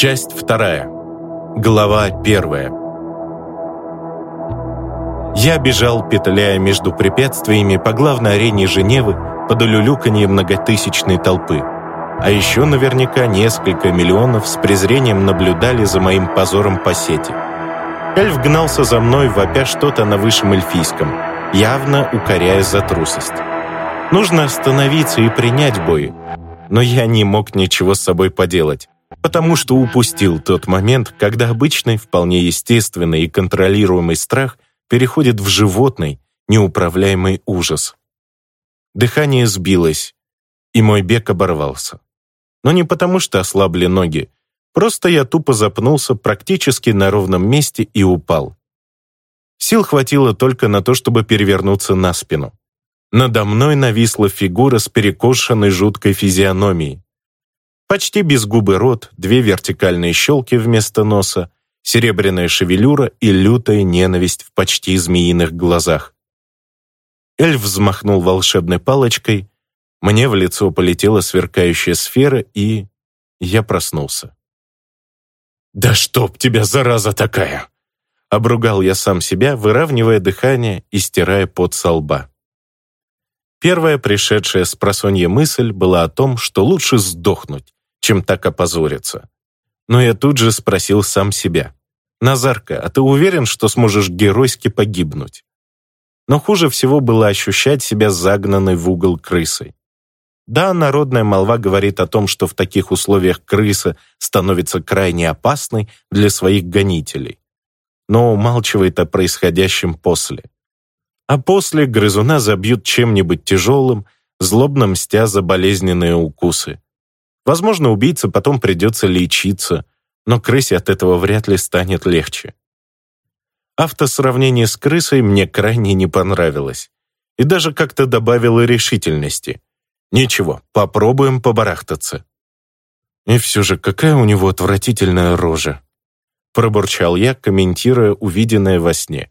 Часть вторая. Глава первая. Я бежал, петляя между препятствиями по главной арене Женевы под улюлюканье многотысячной толпы. А еще наверняка несколько миллионов с презрением наблюдали за моим позором по сети. Эльф гнался за мной, вопя что-то на высшем эльфийском, явно укоряя за трусость. Нужно остановиться и принять бой, но я не мог ничего с собой поделать, потому что упустил тот момент, когда обычный, вполне естественный и контролируемый страх переходит в животный, неуправляемый ужас. Дыхание сбилось, и мой бег оборвался. Но не потому, что ослабли ноги, просто я тупо запнулся практически на ровном месте и упал. Сил хватило только на то, чтобы перевернуться на спину. Надо мной нависла фигура с перекошенной жуткой физиономией. Почти без губы рот, две вертикальные щелки вместо носа, серебряная шевелюра и лютая ненависть в почти змеиных глазах. Эльф взмахнул волшебной палочкой, мне в лицо полетела сверкающая сфера, и я проснулся. «Да чтоб тебя, зараза такая!» Обругал я сам себя, выравнивая дыхание и стирая пот со лба. Первая пришедшая с просонья мысль была о том, что лучше сдохнуть, чем так опозориться. Но я тут же спросил сам себя. «Назарка, а ты уверен, что сможешь геройски погибнуть?» Но хуже всего было ощущать себя загнанной в угол крысой. Да, народная молва говорит о том, что в таких условиях крыса становится крайне опасной для своих гонителей. Но умалчивает о происходящем после а после грызуна забьют чем-нибудь тяжелым, злобно мстя за болезненные укусы. Возможно, убийце потом придется лечиться, но крысе от этого вряд ли станет легче. Автосравнение с крысой мне крайне не понравилось и даже как-то добавило решительности. Ничего, попробуем побарахтаться. И все же, какая у него отвратительная рожа. Пробурчал я, комментируя увиденное во сне.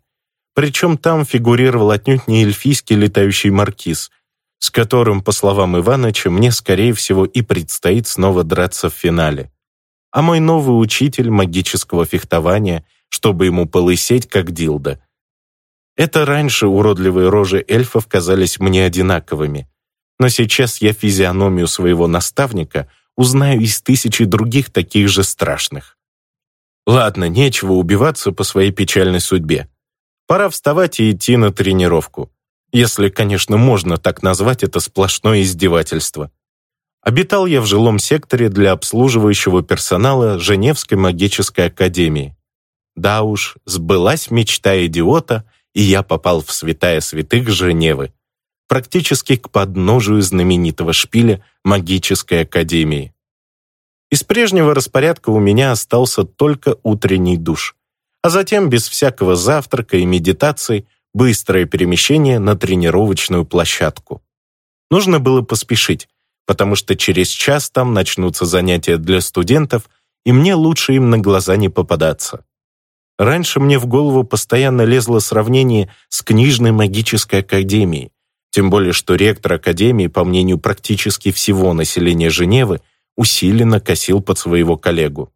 Причем там фигурировал отнюдь не эльфийский летающий маркиз, с которым, по словам Иваныча, мне, скорее всего, и предстоит снова драться в финале. А мой новый учитель магического фехтования, чтобы ему полысеть, как дилда. Это раньше уродливые рожи эльфов казались мне одинаковыми. Но сейчас я физиономию своего наставника узнаю из тысячи других таких же страшных. Ладно, нечего убиваться по своей печальной судьбе. Пора вставать и идти на тренировку. Если, конечно, можно так назвать это сплошное издевательство. Обитал я в жилом секторе для обслуживающего персонала Женевской магической академии. Да уж, сбылась мечта идиота, и я попал в святая святых Женевы, практически к подножию знаменитого шпиля магической академии. Из прежнего распорядка у меня остался только утренний душ а затем без всякого завтрака и медитации быстрое перемещение на тренировочную площадку. Нужно было поспешить, потому что через час там начнутся занятия для студентов, и мне лучше им на глаза не попадаться. Раньше мне в голову постоянно лезло сравнение с книжной магической академией, тем более что ректор академии, по мнению практически всего населения Женевы, усиленно косил под своего коллегу.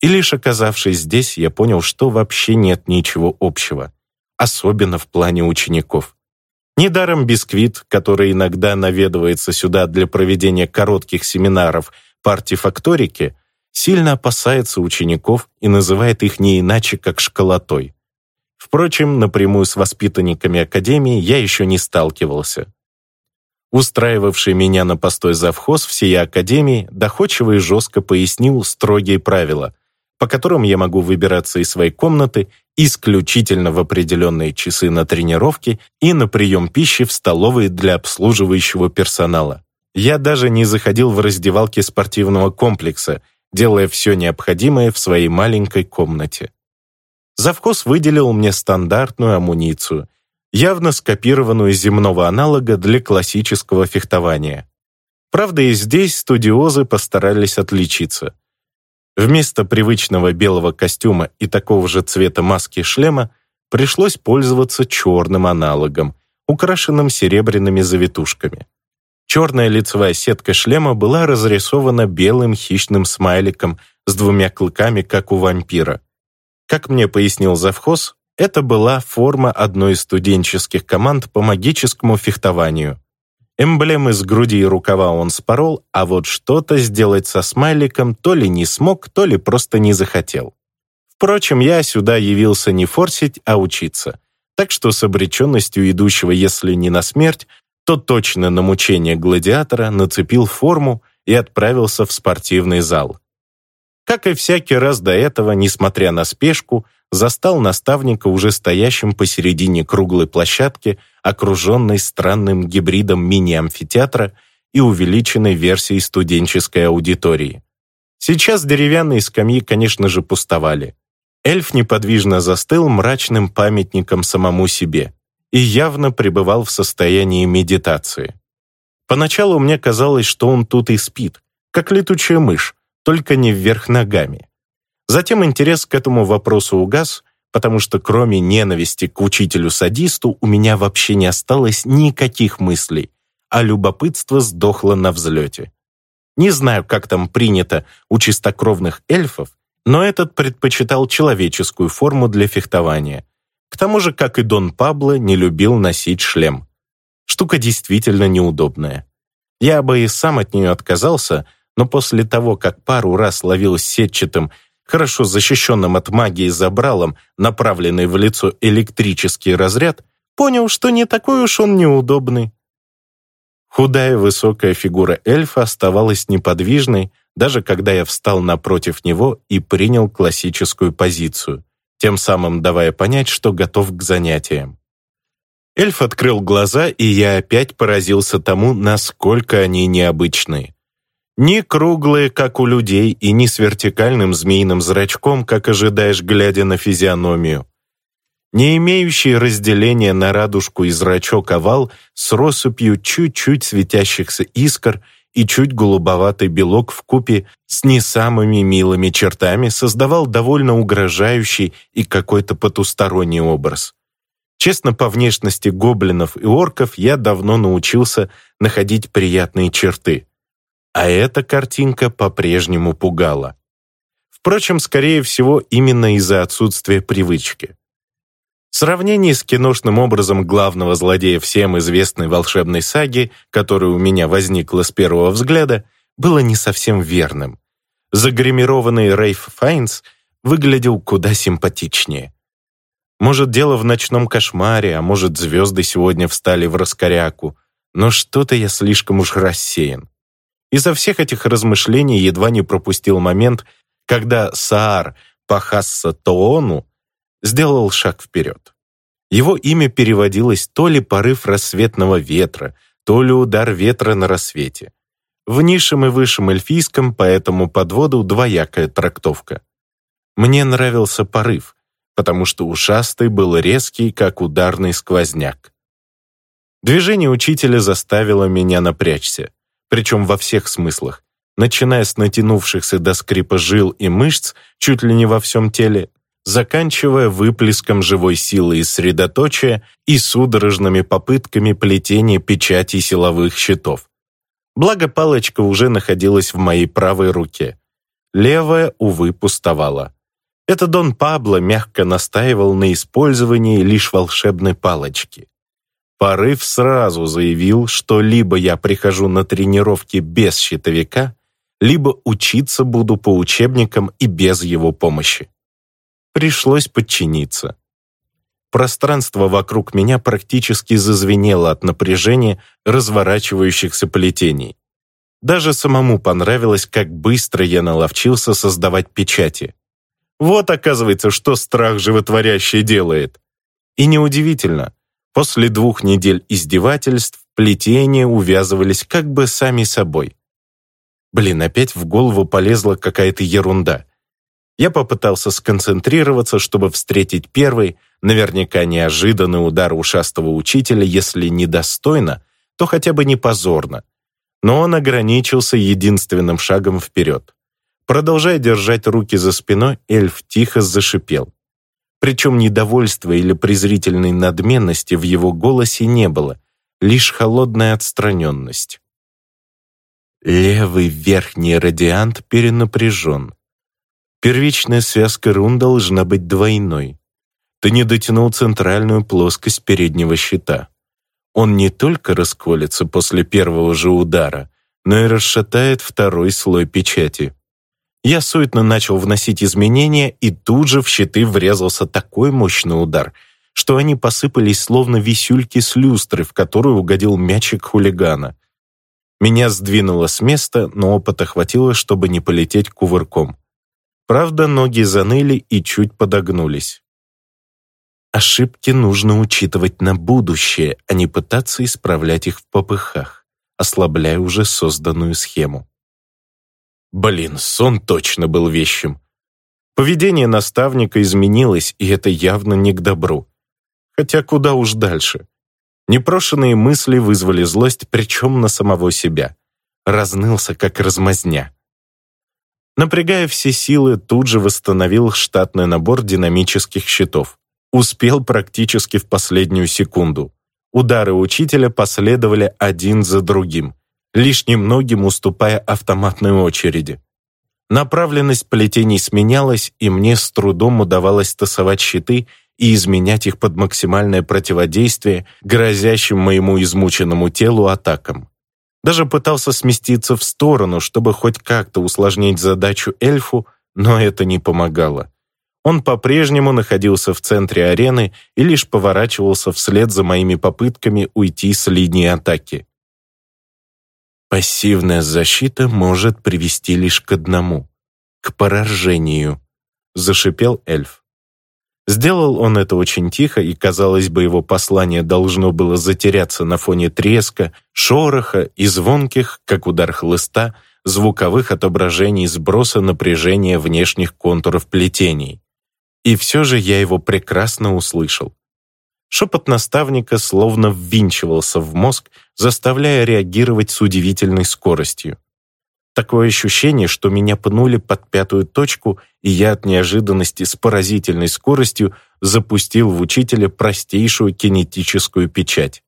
И лишь оказавшись здесь, я понял, что вообще нет ничего общего, особенно в плане учеников. Недаром Бисквит, который иногда наведывается сюда для проведения коротких семинаров по артефакторике, сильно опасается учеников и называет их не иначе, как школотой. Впрочем, напрямую с воспитанниками Академии я еще не сталкивался. Устраивавший меня на постой завхоз всей Академии доходчиво и жестко пояснил строгие правила, по которым я могу выбираться из своей комнаты исключительно в определенные часы на тренировки и на прием пищи в столовой для обслуживающего персонала. Я даже не заходил в раздевалки спортивного комплекса, делая все необходимое в своей маленькой комнате. Завхоз выделил мне стандартную амуницию, явно скопированную из земного аналога для классического фехтования. Правда, и здесь студиозы постарались отличиться – Вместо привычного белого костюма и такого же цвета маски шлема пришлось пользоваться черным аналогом, украшенным серебряными завитушками. Черная лицевая сетка шлема была разрисована белым хищным смайликом с двумя клыками, как у вампира. Как мне пояснил завхоз, это была форма одной из студенческих команд по магическому фехтованию. Эмблемы с груди и рукава он спорол, а вот что-то сделать со смайликом то ли не смог, то ли просто не захотел. Впрочем, я сюда явился не форсить, а учиться. Так что с обреченностью идущего, если не на смерть, то точно на мучение гладиатора нацепил форму и отправился в спортивный зал. Как и всякий раз до этого, несмотря на спешку, застал наставника уже стоящим посередине круглой площадки, окруженной странным гибридом мини-амфитеатра и увеличенной версией студенческой аудитории. Сейчас деревянные скамьи, конечно же, пустовали. Эльф неподвижно застыл мрачным памятником самому себе и явно пребывал в состоянии медитации. Поначалу мне казалось, что он тут и спит, как летучая мышь, только не вверх ногами. Затем интерес к этому вопросу угас, потому что кроме ненависти к учителю-садисту у меня вообще не осталось никаких мыслей, а любопытство сдохло на взлете. Не знаю, как там принято у чистокровных эльфов, но этот предпочитал человеческую форму для фехтования. К тому же, как и Дон Пабло, не любил носить шлем. Штука действительно неудобная. Я бы и сам от нее отказался, но после того, как пару раз ловил сетчатым хорошо защищенным от магии забралом, направленный в лицо электрический разряд, понял, что не такой уж он неудобный. Худая высокая фигура эльфа оставалась неподвижной, даже когда я встал напротив него и принял классическую позицию, тем самым давая понять, что готов к занятиям. Эльф открыл глаза, и я опять поразился тому, насколько они необычные. Не круглые, как у людей, и не с вертикальным змеиным зрачком, как ожидаешь, глядя на физиономию. Не имеющий разделения на радужку и зрачок овал с россыпью чуть-чуть светящихся искр и чуть голубоватый белок в купе с не самыми милыми чертами создавал довольно угрожающий и какой-то потусторонний образ. Честно, по внешности гоблинов и орков я давно научился находить приятные черты а эта картинка по-прежнему пугала. Впрочем, скорее всего, именно из-за отсутствия привычки. Сравнение с киношным образом главного злодея всем известной волшебной саги, которая у меня возникла с первого взгляда, было не совсем верным. Загримированный Рейф Файнс выглядел куда симпатичнее. Может, дело в ночном кошмаре, а может, звезды сегодня встали в раскоряку, но что-то я слишком уж рассеян. Из-за всех этих размышлений едва не пропустил момент, когда Саар Пахасса Тоону сделал шаг вперед. Его имя переводилось то ли порыв рассветного ветра, то ли удар ветра на рассвете. В низшем и высшем эльфийском по этому подводу двоякая трактовка. Мне нравился порыв, потому что ушастый был резкий, как ударный сквозняк. Движение учителя заставило меня напрячься причем во всех смыслах, начиная с натянувшихся до скрипа жил и мышц чуть ли не во всем теле, заканчивая выплеском живой силы из средоточия и судорожными попытками плетения печати силовых щитов. Благо палочка уже находилась в моей правой руке. Левая, увы, пустовала. Это Дон Пабло мягко настаивал на использовании лишь волшебной палочки. Порыв сразу заявил, что либо я прихожу на тренировки без щитовика, либо учиться буду по учебникам и без его помощи. Пришлось подчиниться. Пространство вокруг меня практически зазвенело от напряжения разворачивающихся плетений. Даже самому понравилось, как быстро я наловчился создавать печати. Вот, оказывается, что страх животворящий делает. И неудивительно, После двух недель издевательств плетения увязывались как бы сами собой. Блин, опять в голову полезла какая-то ерунда. Я попытался сконцентрироваться, чтобы встретить первый, наверняка неожиданный удар ушастого учителя, если недостойно, то хотя бы не позорно. Но он ограничился единственным шагом вперед. Продолжая держать руки за спиной, эльф тихо зашипел. Причем недовольства или презрительной надменности в его голосе не было, лишь холодная отстраненность. Левый верхний радиант перенапряжен. Первичная связка рун должна быть двойной. Ты не дотянул центральную плоскость переднего щита. Он не только расколется после первого же удара, но и расшатает второй слой печати. Я суетно начал вносить изменения, и тут же в щиты врезался такой мощный удар, что они посыпались словно висюльки с люстры, в которую угодил мячик хулигана. Меня сдвинуло с места, но опыта хватило, чтобы не полететь кувырком. Правда, ноги заныли и чуть подогнулись. Ошибки нужно учитывать на будущее, а не пытаться исправлять их в попыхах, ослабляя уже созданную схему. Блин, сон точно был вещим. Поведение наставника изменилось, и это явно не к добру. Хотя куда уж дальше. Непрошенные мысли вызвали злость, причем на самого себя. Разнылся, как размазня. Напрягая все силы, тут же восстановил штатный набор динамических щитов. Успел практически в последнюю секунду. Удары учителя последовали один за другим, лишь немногим уступая автоматной очереди. Направленность плетений сменялась, и мне с трудом удавалось тасовать щиты и изменять их под максимальное противодействие грозящим моему измученному телу атакам. Даже пытался сместиться в сторону, чтобы хоть как-то усложнить задачу эльфу, но это не помогало. Он по-прежнему находился в центре арены и лишь поворачивался вслед за моими попытками уйти с линии атаки. Пассивная защита может привести лишь к одному — к поражению, зашипел эльф. Сделал он это очень тихо, и, казалось бы, его послание должно было затеряться на фоне треска, шороха и звонких, как удар хлыста, звуковых отображений сброса напряжения внешних контуров плетений. И все же я его прекрасно услышал. Шепот наставника словно ввинчивался в мозг, заставляя реагировать с удивительной скоростью. Такое ощущение, что меня пнули под пятую точку, и я от неожиданности с поразительной скоростью запустил в учителя простейшую кинетическую печать.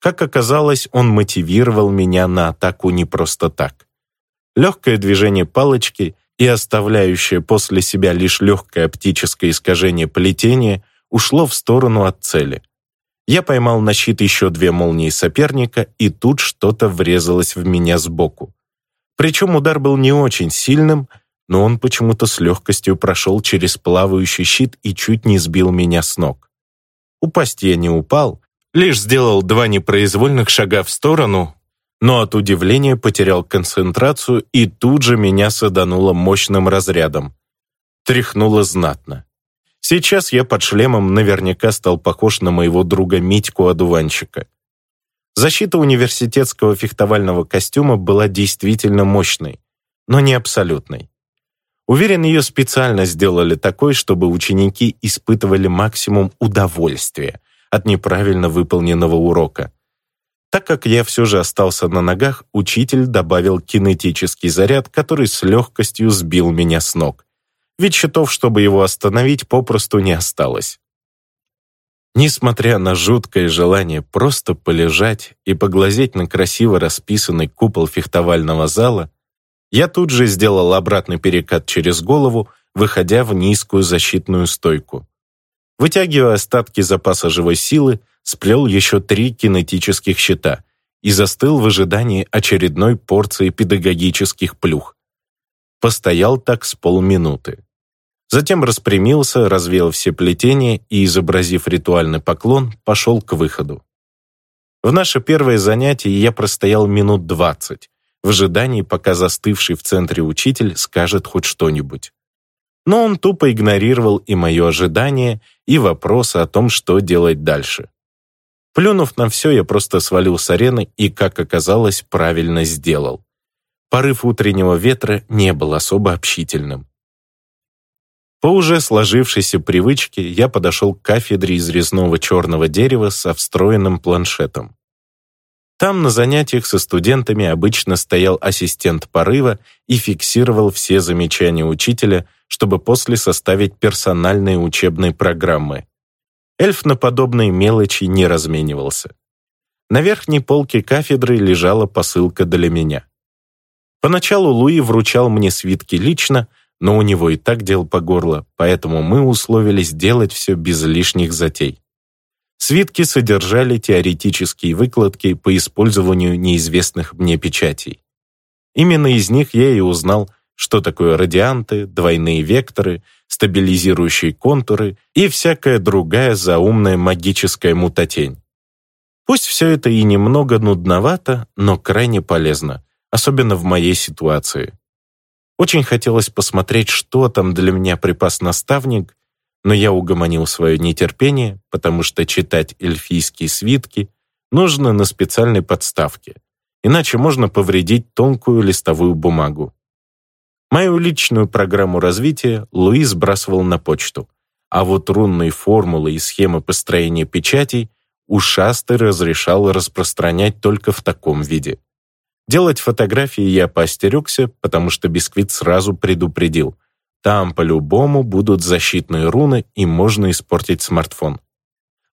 Как оказалось, он мотивировал меня на атаку не просто так. Легкое движение палочки и оставляющее после себя лишь легкое оптическое искажение плетения ушло в сторону от цели. Я поймал на щит еще две молнии соперника, и тут что-то врезалось в меня сбоку. Причем удар был не очень сильным, но он почему-то с легкостью прошел через плавающий щит и чуть не сбил меня с ног. Упасть я не упал, лишь сделал два непроизвольных шага в сторону, но от удивления потерял концентрацию и тут же меня садануло мощным разрядом. Тряхнуло знатно. Сейчас я под шлемом наверняка стал похож на моего друга Митьку-одуванчика. Защита университетского фехтовального костюма была действительно мощной, но не абсолютной. Уверен, ее специально сделали такой, чтобы ученики испытывали максимум удовольствия от неправильно выполненного урока. Так как я все же остался на ногах, учитель добавил кинетический заряд, который с легкостью сбил меня с ног. Ведь счетов, чтобы его остановить, попросту не осталось. Несмотря на жуткое желание просто полежать и поглазеть на красиво расписанный купол фехтовального зала, я тут же сделал обратный перекат через голову, выходя в низкую защитную стойку. Вытягивая остатки запаса живой силы, сплел еще три кинетических щита и застыл в ожидании очередной порции педагогических плюх. Постоял так с полминуты. Затем распрямился, развеял все плетения и, изобразив ритуальный поклон, пошел к выходу. В наше первое занятие я простоял минут двадцать, в ожидании, пока застывший в центре учитель скажет хоть что-нибудь. Но он тупо игнорировал и мое ожидание, и вопросы о том, что делать дальше. Плюнув на все, я просто свалил с арены и, как оказалось, правильно сделал. Порыв утреннего ветра не был особо общительным. По уже сложившейся привычке я подошел к кафедре из резного черного дерева со встроенным планшетом. Там на занятиях со студентами обычно стоял ассистент порыва и фиксировал все замечания учителя, чтобы после составить персональные учебные программы. Эльф на подобные мелочи не разменивался. На верхней полке кафедры лежала посылка для меня. Поначалу Луи вручал мне свитки лично, но у него и так дел по горло, поэтому мы условились делать все без лишних затей. Свитки содержали теоретические выкладки по использованию неизвестных мне печатей. Именно из них я и узнал, что такое радианты, двойные векторы, стабилизирующие контуры и всякая другая заумная магическая мутатень. Пусть все это и немного нудновато, но крайне полезно, особенно в моей ситуации. Очень хотелось посмотреть, что там для меня припас наставник, но я угомонил свое нетерпение, потому что читать эльфийские свитки нужно на специальной подставке, иначе можно повредить тонкую листовую бумагу. Мою личную программу развития Луи сбрасывал на почту, а вот рунные формулы и схемы построения печатей ушастый разрешал распространять только в таком виде. Делать фотографии я поостерегся, потому что Бисквит сразу предупредил. Там по-любому будут защитные руны, и можно испортить смартфон.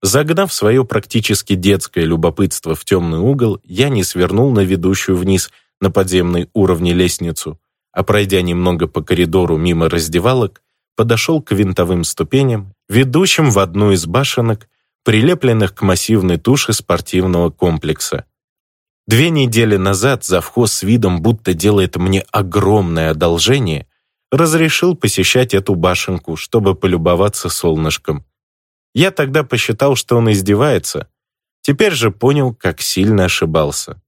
Загнав свое практически детское любопытство в темный угол, я не свернул на ведущую вниз на подземной уровне лестницу, а пройдя немного по коридору мимо раздевалок, подошел к винтовым ступеням, ведущим в одну из башенок, прилепленных к массивной туше спортивного комплекса. Две недели назад завхоз с видом, будто делает мне огромное одолжение, разрешил посещать эту башенку, чтобы полюбоваться солнышком. Я тогда посчитал, что он издевается. Теперь же понял, как сильно ошибался.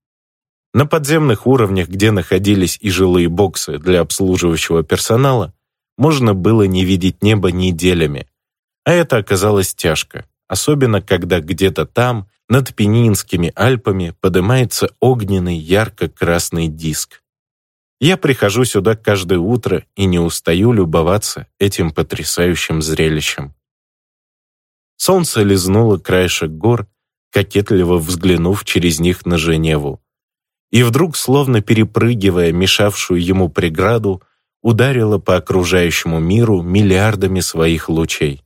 На подземных уровнях, где находились и жилые боксы для обслуживающего персонала, можно было не видеть небо неделями. А это оказалось тяжко, особенно когда где-то там, над Пенинскими Альпами поднимается огненный ярко-красный диск. Я прихожу сюда каждое утро и не устаю любоваться этим потрясающим зрелищем. Солнце лизнуло краешек гор, кокетливо взглянув через них на Женеву. И вдруг, словно перепрыгивая мешавшую ему преграду, ударило по окружающему миру миллиардами своих лучей.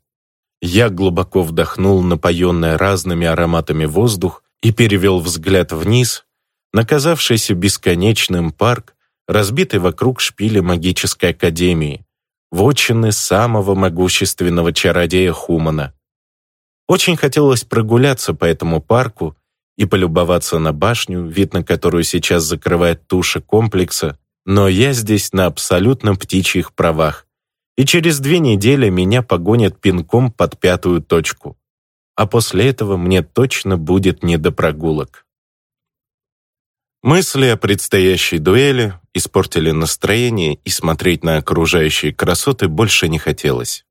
Я глубоко вдохнул напоенный разными ароматами воздух и перевел взгляд вниз, наказавшийся бесконечным парк, разбитый вокруг шпиля магической академии, вотчины самого могущественного чародея Хумана. Очень хотелось прогуляться по этому парку и полюбоваться на башню, вид на которую сейчас закрывает туша комплекса, но я здесь на абсолютно птичьих правах, и через две недели меня погонят пинком под пятую точку. А после этого мне точно будет не до прогулок. Мысли о предстоящей дуэли испортили настроение, и смотреть на окружающие красоты больше не хотелось.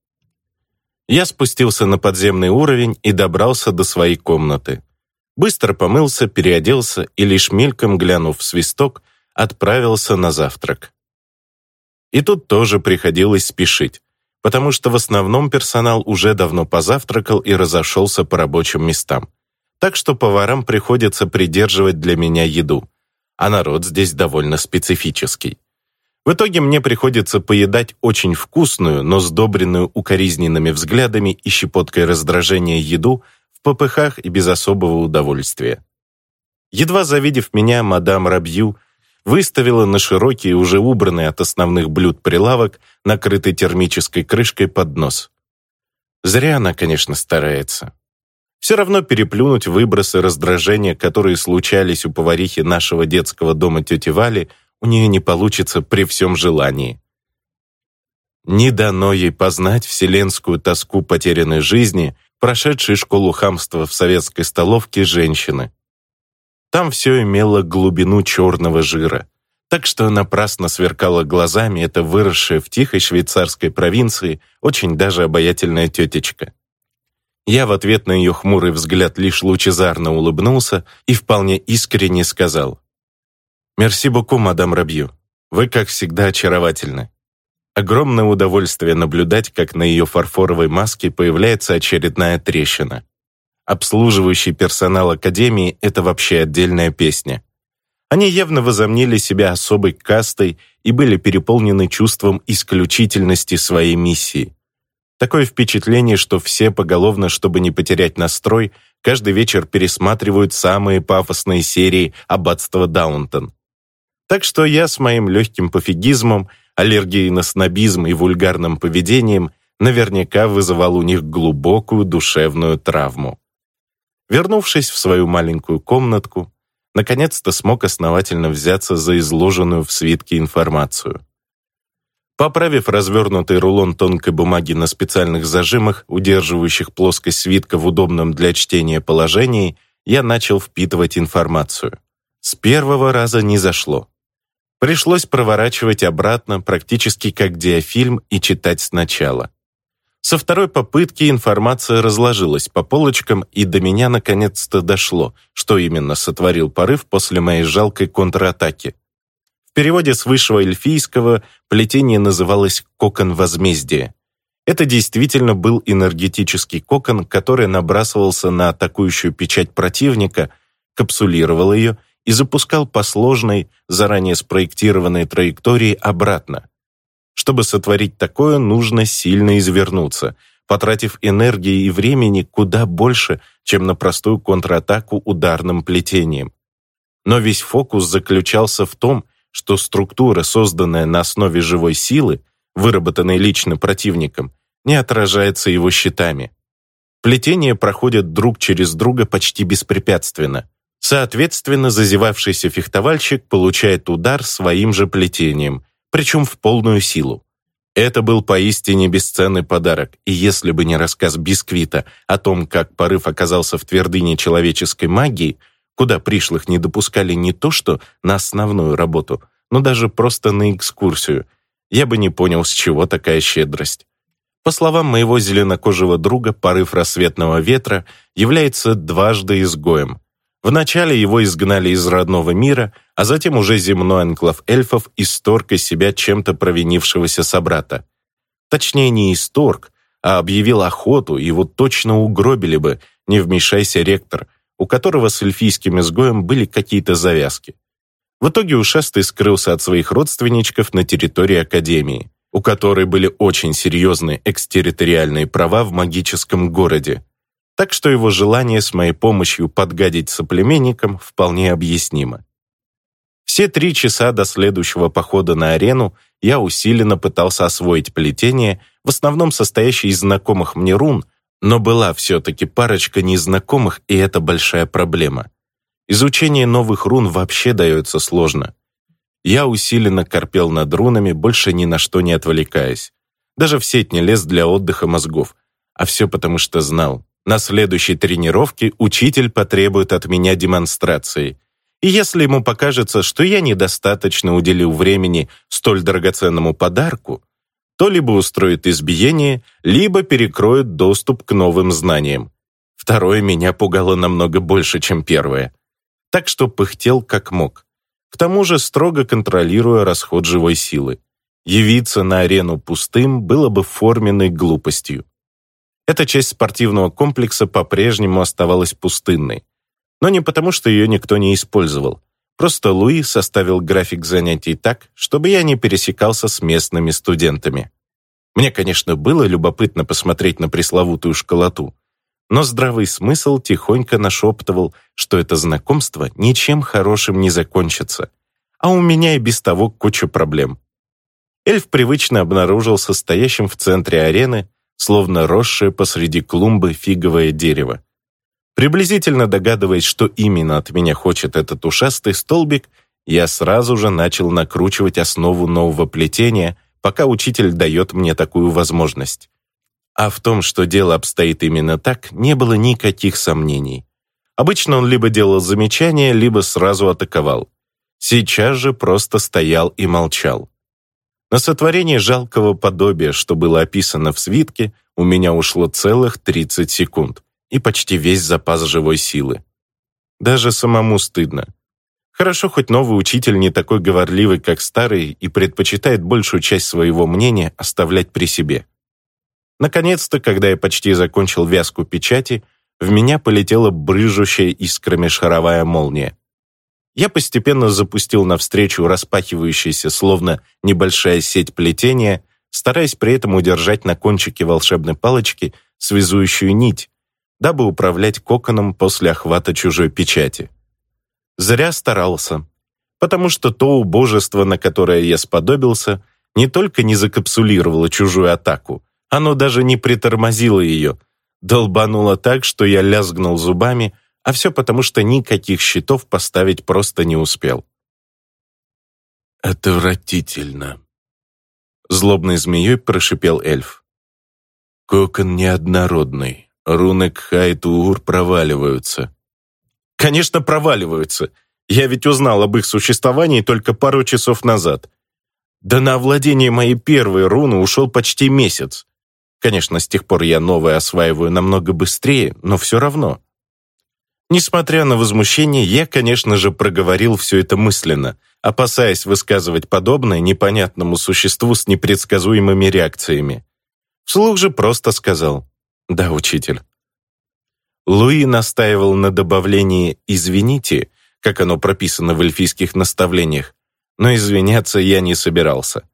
Я спустился на подземный уровень и добрался до своей комнаты. Быстро помылся, переоделся и, лишь мельком глянув в свисток, отправился на завтрак. И тут тоже приходилось спешить, потому что в основном персонал уже давно позавтракал и разошелся по рабочим местам. Так что поварам приходится придерживать для меня еду, а народ здесь довольно специфический. В итоге мне приходится поедать очень вкусную, но сдобренную укоризненными взглядами и щепоткой раздражения еду в попыхах и без особого удовольствия. Едва завидев меня, мадам Рабью выставила на широкий, уже убранный от основных блюд прилавок, накрытый термической крышкой поднос. Зря она, конечно, старается. Все равно переплюнуть выбросы раздражения, которые случались у поварихи нашего детского дома тети Вали, у нее не получится при всем желании. Не дано ей познать вселенскую тоску потерянной жизни, прошедшей школу хамства в советской столовке женщины. Там все имело глубину черного жира. Так что напрасно сверкала глазами эта выросшая в тихой швейцарской провинции очень даже обаятельная тетечка. Я в ответ на ее хмурый взгляд лишь лучезарно улыбнулся и вполне искренне сказал «Мерси боку, мадам Рабью. Вы, как всегда, очаровательны». Огромное удовольствие наблюдать, как на ее фарфоровой маске появляется очередная трещина. Обслуживающий персонал Академии — это вообще отдельная песня. Они явно возомнили себя особой кастой и были переполнены чувством исключительности своей миссии. Такое впечатление, что все поголовно, чтобы не потерять настрой, каждый вечер пересматривают самые пафосные серии «Аббатства Даунтон». Так что я с моим легким пофигизмом, аллергией на снобизм и вульгарным поведением наверняка вызывал у них глубокую душевную травму. Вернувшись в свою маленькую комнатку, наконец-то смог основательно взяться за изложенную в свитке информацию. Поправив развернутый рулон тонкой бумаги на специальных зажимах, удерживающих плоскость свитка в удобном для чтения положении, я начал впитывать информацию. С первого раза не зашло. Пришлось проворачивать обратно, практически как диафильм, и читать сначала. Со второй попытки информация разложилась по полочкам, и до меня наконец-то дошло, что именно сотворил порыв после моей жалкой контратаки. В переводе с высшего эльфийского плетение называлось «кокон возмездия». Это действительно был энергетический кокон, который набрасывался на атакующую печать противника, капсулировал ее и запускал по сложной, заранее спроектированной траектории обратно. Чтобы сотворить такое, нужно сильно извернуться, потратив энергии и времени куда больше, чем на простую контратаку ударным плетением. Но весь фокус заключался в том, что структура, созданная на основе живой силы, выработанной лично противником, не отражается его щитами. Плетения проходят друг через друга почти беспрепятственно. Соответственно, зазевавшийся фехтовальщик получает удар своим же плетением, причем в полную силу. Это был поистине бесценный подарок, и если бы не рассказ Бисквита о том, как порыв оказался в твердыне человеческой магии, куда пришлых не допускали не то что на основную работу, но даже просто на экскурсию. Я бы не понял, с чего такая щедрость. По словам моего зеленокожего друга, порыв рассветного ветра является дважды изгоем. Вначале его изгнали из родного мира, а затем уже земной анклав эльфов исторг из себя чем-то провинившегося собрата. Точнее, не исторг, а объявил охоту, его точно угробили бы, не вмешайся ректор — у которого с эльфийским изгоем были какие-то завязки. В итоге ушастый скрылся от своих родственничков на территории Академии, у которой были очень серьезные экстерриториальные права в магическом городе. Так что его желание с моей помощью подгадить соплеменникам вполне объяснимо. Все три часа до следующего похода на арену я усиленно пытался освоить плетение, в основном состоящее из знакомых мне рун, но была все-таки парочка незнакомых, и это большая проблема. Изучение новых рун вообще дается сложно. Я усиленно корпел над рунами, больше ни на что не отвлекаясь. Даже в сеть не лез для отдыха мозгов. А все потому, что знал. На следующей тренировке учитель потребует от меня демонстрации. И если ему покажется, что я недостаточно уделил времени столь драгоценному подарку, то либо устроит избиение, либо перекроет доступ к новым знаниям. Второе меня пугало намного больше, чем первое. Так что пыхтел как мог. К тому же строго контролируя расход живой силы. Явиться на арену пустым было бы форменной глупостью. Эта часть спортивного комплекса по-прежнему оставалась пустынной. Но не потому, что ее никто не использовал. Просто Луи составил график занятий так, чтобы я не пересекался с местными студентами. Мне, конечно, было любопытно посмотреть на пресловутую школоту, но здравый смысл тихонько нашептывал, что это знакомство ничем хорошим не закончится, а у меня и без того куча проблем. Эльф привычно обнаружился стоящим в центре арены, словно росшее посреди клумбы фиговое дерево. Приблизительно догадываясь, что именно от меня хочет этот ушастый столбик, я сразу же начал накручивать основу нового плетения, пока учитель дает мне такую возможность. А в том, что дело обстоит именно так, не было никаких сомнений. Обычно он либо делал замечания, либо сразу атаковал. Сейчас же просто стоял и молчал. На сотворение жалкого подобия, что было описано в свитке, у меня ушло целых 30 секунд и почти весь запас живой силы. Даже самому стыдно. Хорошо, хоть новый учитель не такой говорливый, как старый, и предпочитает большую часть своего мнения оставлять при себе. Наконец-то, когда я почти закончил вязку печати, в меня полетела брыжущая искрами шаровая молния. Я постепенно запустил навстречу распахивающаяся, словно небольшая сеть плетения, стараясь при этом удержать на кончике волшебной палочки связующую нить, дабы управлять коконом после охвата чужой печати. Зря старался. потому что то убожество, на которое я сподобился, не только не закапсулировало чужую атаку, оно даже не притормозило ее, долбануло так, что я лязгнул зубами, а все потому, что никаких щитов поставить просто не успел. «Отвратительно», — злобной змеей прошипел эльф. «Кокон неоднородный, руны Кха и Туур проваливаются». «Конечно, проваливаются. Я ведь узнал об их существовании только пару часов назад. Да на овладение моей первой руны ушел почти месяц. Конечно, с тех пор я новое осваиваю намного быстрее, но все равно». Несмотря на возмущение, я, конечно же, проговорил все это мысленно, опасаясь высказывать подобное непонятному существу с непредсказуемыми реакциями. Вслух же просто сказал «Да, учитель». Луи настаивал на добавлении «извините», как оно прописано в эльфийских наставлениях, но извиняться я не собирался.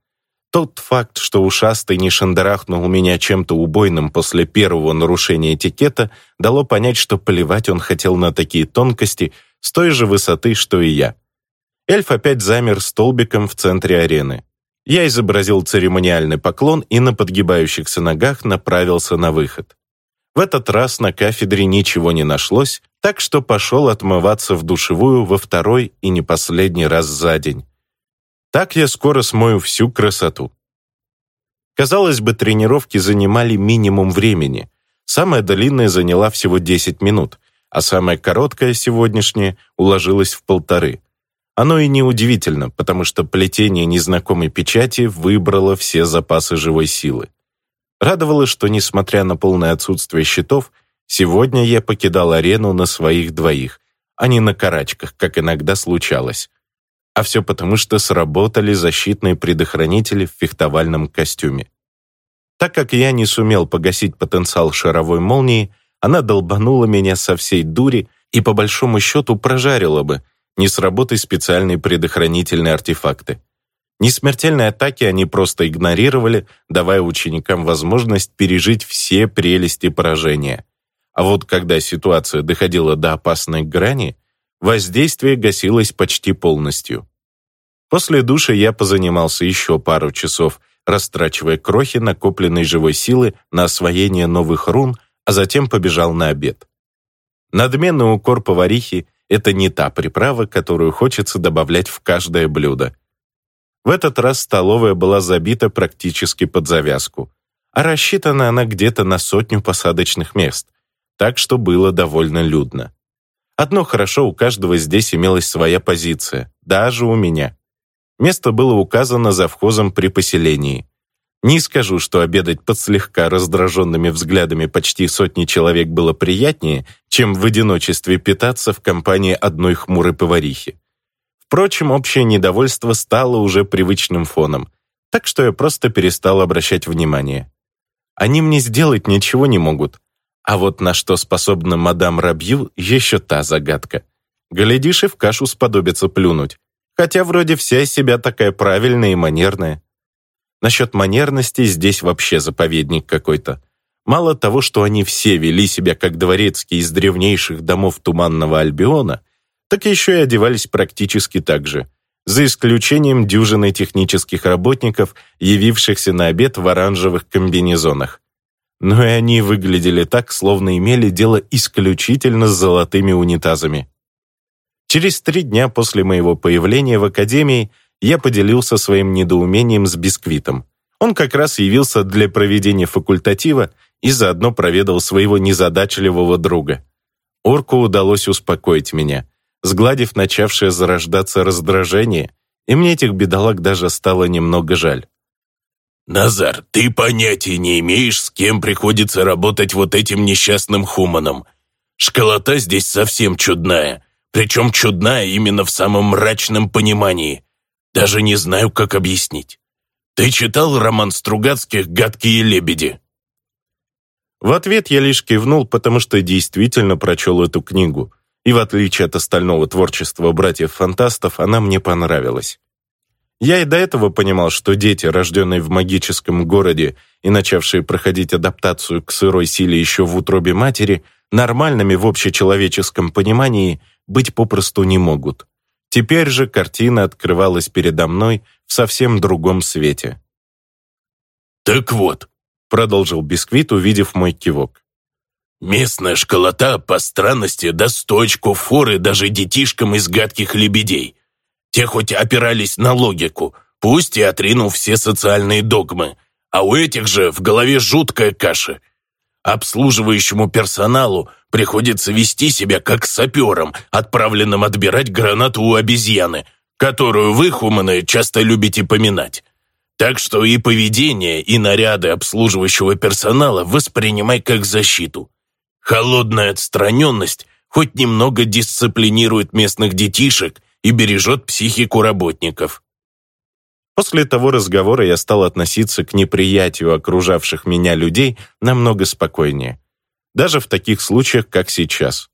Тот факт, что ушастый не шандарахнул меня чем-то убойным после первого нарушения этикета, дало понять, что плевать он хотел на такие тонкости с той же высоты, что и я. Эльф опять замер столбиком в центре арены. Я изобразил церемониальный поклон и на подгибающихся ногах направился на выход. В этот раз на кафедре ничего не нашлось, так что пошел отмываться в душевую во второй и не последний раз за день. Так я скоро смою всю красоту. Казалось бы, тренировки занимали минимум времени. Самая длинная заняла всего 10 минут, а самая короткая сегодняшняя уложилась в полторы. Оно и неудивительно, потому что плетение незнакомой печати выбрало все запасы живой силы. Радовало, что, несмотря на полное отсутствие щитов, сегодня я покидал арену на своих двоих, а не на карачках, как иногда случалось. А все потому, что сработали защитные предохранители в фехтовальном костюме. Так как я не сумел погасить потенциал шаровой молнии, она долбанула меня со всей дури и по большому счету прожарила бы, не сработай специальные предохранительные артефакты. Несмертельные атаки они просто игнорировали, давая ученикам возможность пережить все прелести поражения. А вот когда ситуация доходила до опасной грани, воздействие гасилось почти полностью. После душа я позанимался еще пару часов, растрачивая крохи накопленной живой силы на освоение новых рун, а затем побежал на обед. Надменный укор поварихи — это не та приправа, которую хочется добавлять в каждое блюдо. В этот раз столовая была забита практически под завязку, а рассчитана она где-то на сотню посадочных мест, так что было довольно людно. Одно хорошо, у каждого здесь имелась своя позиция, даже у меня. Место было указано за вхозом при поселении. Не скажу, что обедать под слегка раздраженными взглядами почти сотни человек было приятнее, чем в одиночестве питаться в компании одной хмурой поварихи. Впрочем, общее недовольство стало уже привычным фоном, так что я просто перестал обращать внимание. Они мне сделать ничего не могут, а вот на что способна мадам Рабью, еще та загадка. Глядишь, и в кашу сподобится плюнуть. Хотя вроде вся из себя такая правильная и манерная. Насчет манерности здесь вообще заповедник какой-то. Мало того, что они все вели себя как дворецкие из древнейших домов Туманного Альбиона, так еще и одевались практически так же, за исключением дюжины технических работников, явившихся на обед в оранжевых комбинезонах но и они выглядели так, словно имели дело исключительно с золотыми унитазами. Через три дня после моего появления в академии я поделился своим недоумением с Бисквитом. Он как раз явился для проведения факультатива и заодно проведал своего незадачливого друга. Орку удалось успокоить меня, сгладив начавшее зарождаться раздражение, и мне этих бедолаг даже стало немного жаль. «Назар, ты понятия не имеешь, с кем приходится работать вот этим несчастным хуманом. Школота здесь совсем чудная, причем чудная именно в самом мрачном понимании. Даже не знаю, как объяснить. Ты читал роман Стругацких «Гадкие лебеди»?» В ответ я лишь кивнул, потому что действительно прочел эту книгу, и в отличие от остального творчества братьев-фантастов, она мне понравилась. Я и до этого понимал, что дети, рожденные в магическом городе и начавшие проходить адаптацию к сырой силе еще в утробе матери, нормальными в общечеловеческом понимании быть попросту не могут. Теперь же картина открывалась передо мной в совсем другом свете. «Так вот», — продолжил Бисквит, увидев мой кивок. «Местная школота по странности даст точку форы даже детишкам из гадких лебедей. Те хоть опирались на логику, пусть и отринув все социальные догмы, а у этих же в голове жуткая каша. Обслуживающему персоналу приходится вести себя как сапером, отправленным отбирать гранату у обезьяны, которую вы, хуманы, часто любите поминать. Так что и поведение, и наряды обслуживающего персонала воспринимай как защиту. Холодная отстраненность хоть немного дисциплинирует местных детишек и бережет психику работников. После того разговора я стал относиться к неприятию окружавших меня людей намного спокойнее. Даже в таких случаях, как сейчас.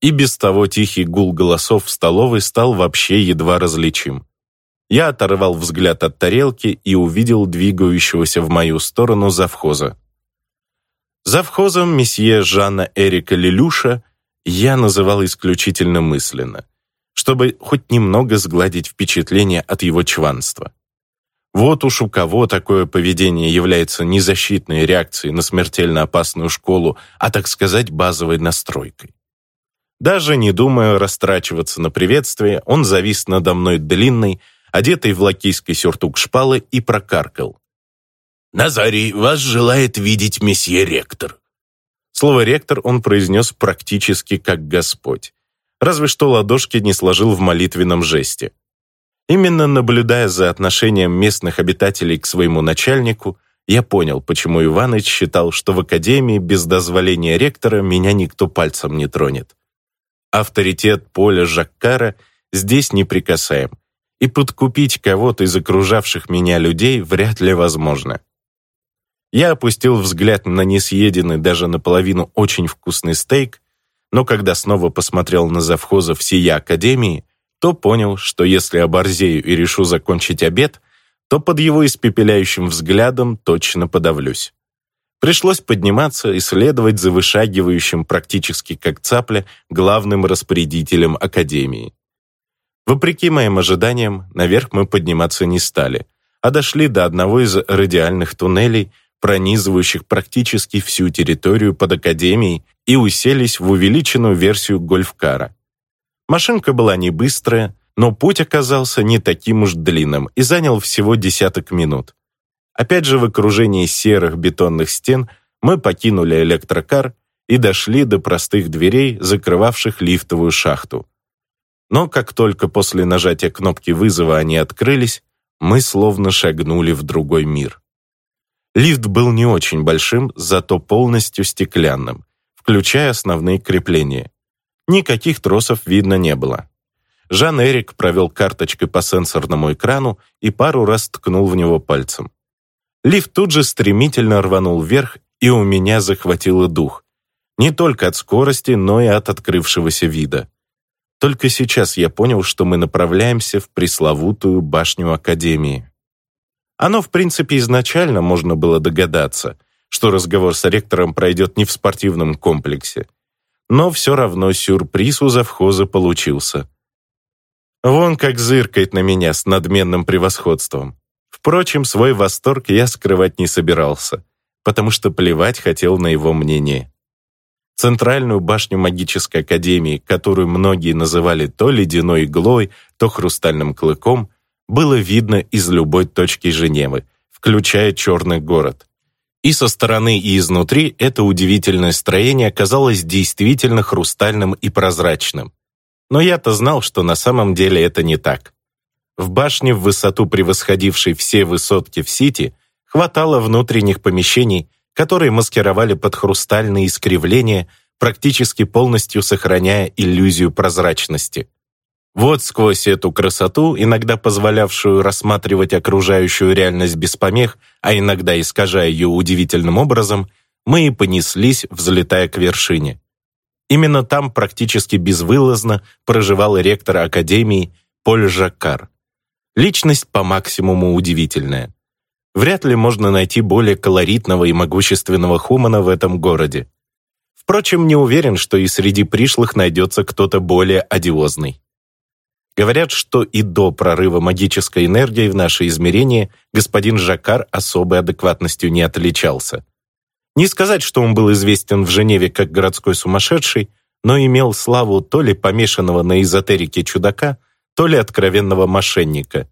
И без того тихий гул голосов в столовой стал вообще едва различим. Я оторвал взгляд от тарелки и увидел двигающегося в мою сторону завхоза. Завхозом месье Жанна Эрика Лелюша я называл исключительно мысленно, чтобы хоть немного сгладить впечатление от его чванства. Вот уж у кого такое поведение является не защитной реакцией на смертельно опасную школу, а, так сказать, базовой настройкой. Даже не думая растрачиваться на приветствие, он завис надо мной длинной, одетый в лакейский сюртук шпалы, и прокаркал. «Назарий, вас желает видеть месье ректор». Слово «ректор» он произнес практически как Господь. Разве что ладошки не сложил в молитвенном жесте. Именно наблюдая за отношением местных обитателей к своему начальнику, я понял, почему Иваныч считал, что в академии без дозволения ректора меня никто пальцем не тронет. Авторитет Поля Жаккара здесь неприкасаем, и подкупить кого-то из окружавших меня людей вряд ли возможно. Я опустил взгляд на несъеденный даже наполовину очень вкусный стейк, но когда снова посмотрел на завхоза всея академии, то понял, что если оборзею и решу закончить обед, то под его испепеляющим взглядом точно подавлюсь. Пришлось подниматься и следовать за вышагивающим практически как цапля главным распорядителем Академии. Вопреки моим ожиданиям, наверх мы подниматься не стали, а дошли до одного из радиальных туннелей, пронизывающих практически всю территорию под Академией, и уселись в увеличенную версию гольфкара. Машинка была не быстрая, но путь оказался не таким уж длинным и занял всего десяток минут. Опять же в окружении серых бетонных стен мы покинули электрокар и дошли до простых дверей, закрывавших лифтовую шахту. Но как только после нажатия кнопки вызова они открылись, мы словно шагнули в другой мир. Лифт был не очень большим, зато полностью стеклянным, включая основные крепления. Никаких тросов видно не было. Жан-Эрик провел карточкой по сенсорному экрану и пару раз ткнул в него пальцем. Лифт тут же стремительно рванул вверх, и у меня захватило дух. Не только от скорости, но и от открывшегося вида. Только сейчас я понял, что мы направляемся в пресловутую башню Академии. Оно, в принципе, изначально можно было догадаться, что разговор с ректором пройдет не в спортивном комплексе, но все равно сюрприз у завхоза получился. Вон как зыркает на меня с надменным превосходством. Впрочем, свой восторг я скрывать не собирался, потому что плевать хотел на его мнение. Центральную башню магической академии, которую многие называли то ледяной иглой, то хрустальным клыком, было видно из любой точки Женевы, включая Черный город. И со стороны, и изнутри это удивительное строение казалось действительно хрустальным и прозрачным. Но я-то знал, что на самом деле это не так. В башне, в высоту превосходившей все высотки в Сити, хватало внутренних помещений, которые маскировали под хрустальные искривления, практически полностью сохраняя иллюзию прозрачности. Вот сквозь эту красоту, иногда позволявшую рассматривать окружающую реальность без помех, а иногда искажая ее удивительным образом, мы и понеслись, взлетая к вершине. Именно там практически безвылазно проживал ректор Академии Поль Жаккар. Личность по максимуму удивительная. Вряд ли можно найти более колоритного и могущественного хумана в этом городе. Впрочем, не уверен, что и среди пришлых найдется кто-то более одиозный. Говорят, что и до прорыва магической энергии в наше измерение господин Жакар особой адекватностью не отличался. Не сказать, что он был известен в Женеве как городской сумасшедший, но имел славу то ли помешанного на эзотерике чудака, то ли откровенного мошенника.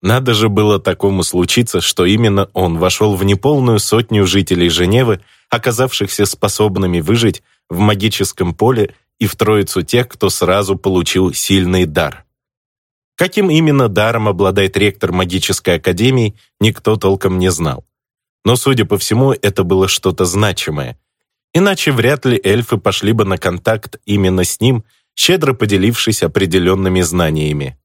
Надо же было такому случиться, что именно он вошел в неполную сотню жителей Женевы, оказавшихся способными выжить в магическом поле и в троицу тех, кто сразу получил сильный дар. Каким именно даром обладает ректор магической академии, никто толком не знал. Но, судя по всему, это было что-то значимое. Иначе вряд ли эльфы пошли бы на контакт именно с ним, щедро поделившись определенными знаниями.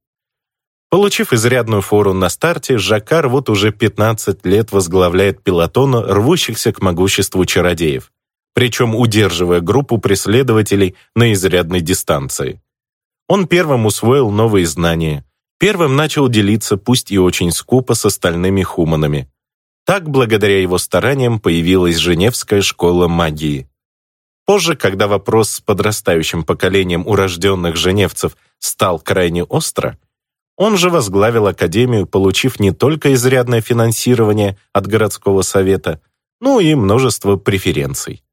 Получив изрядную фору на старте, Жакар вот уже 15 лет возглавляет пилотон рвущихся к могуществу чародеев, причем удерживая группу преследователей на изрядной дистанции. Он первым усвоил новые знания, первым начал делиться, пусть и очень скупо, с остальными хуманами. Так, благодаря его стараниям, появилась Женевская школа магии. Позже, когда вопрос с подрастающим поколением урожденных женевцев стал крайне остро, он же возглавил академию, получив не только изрядное финансирование от городского совета, но и множество преференций.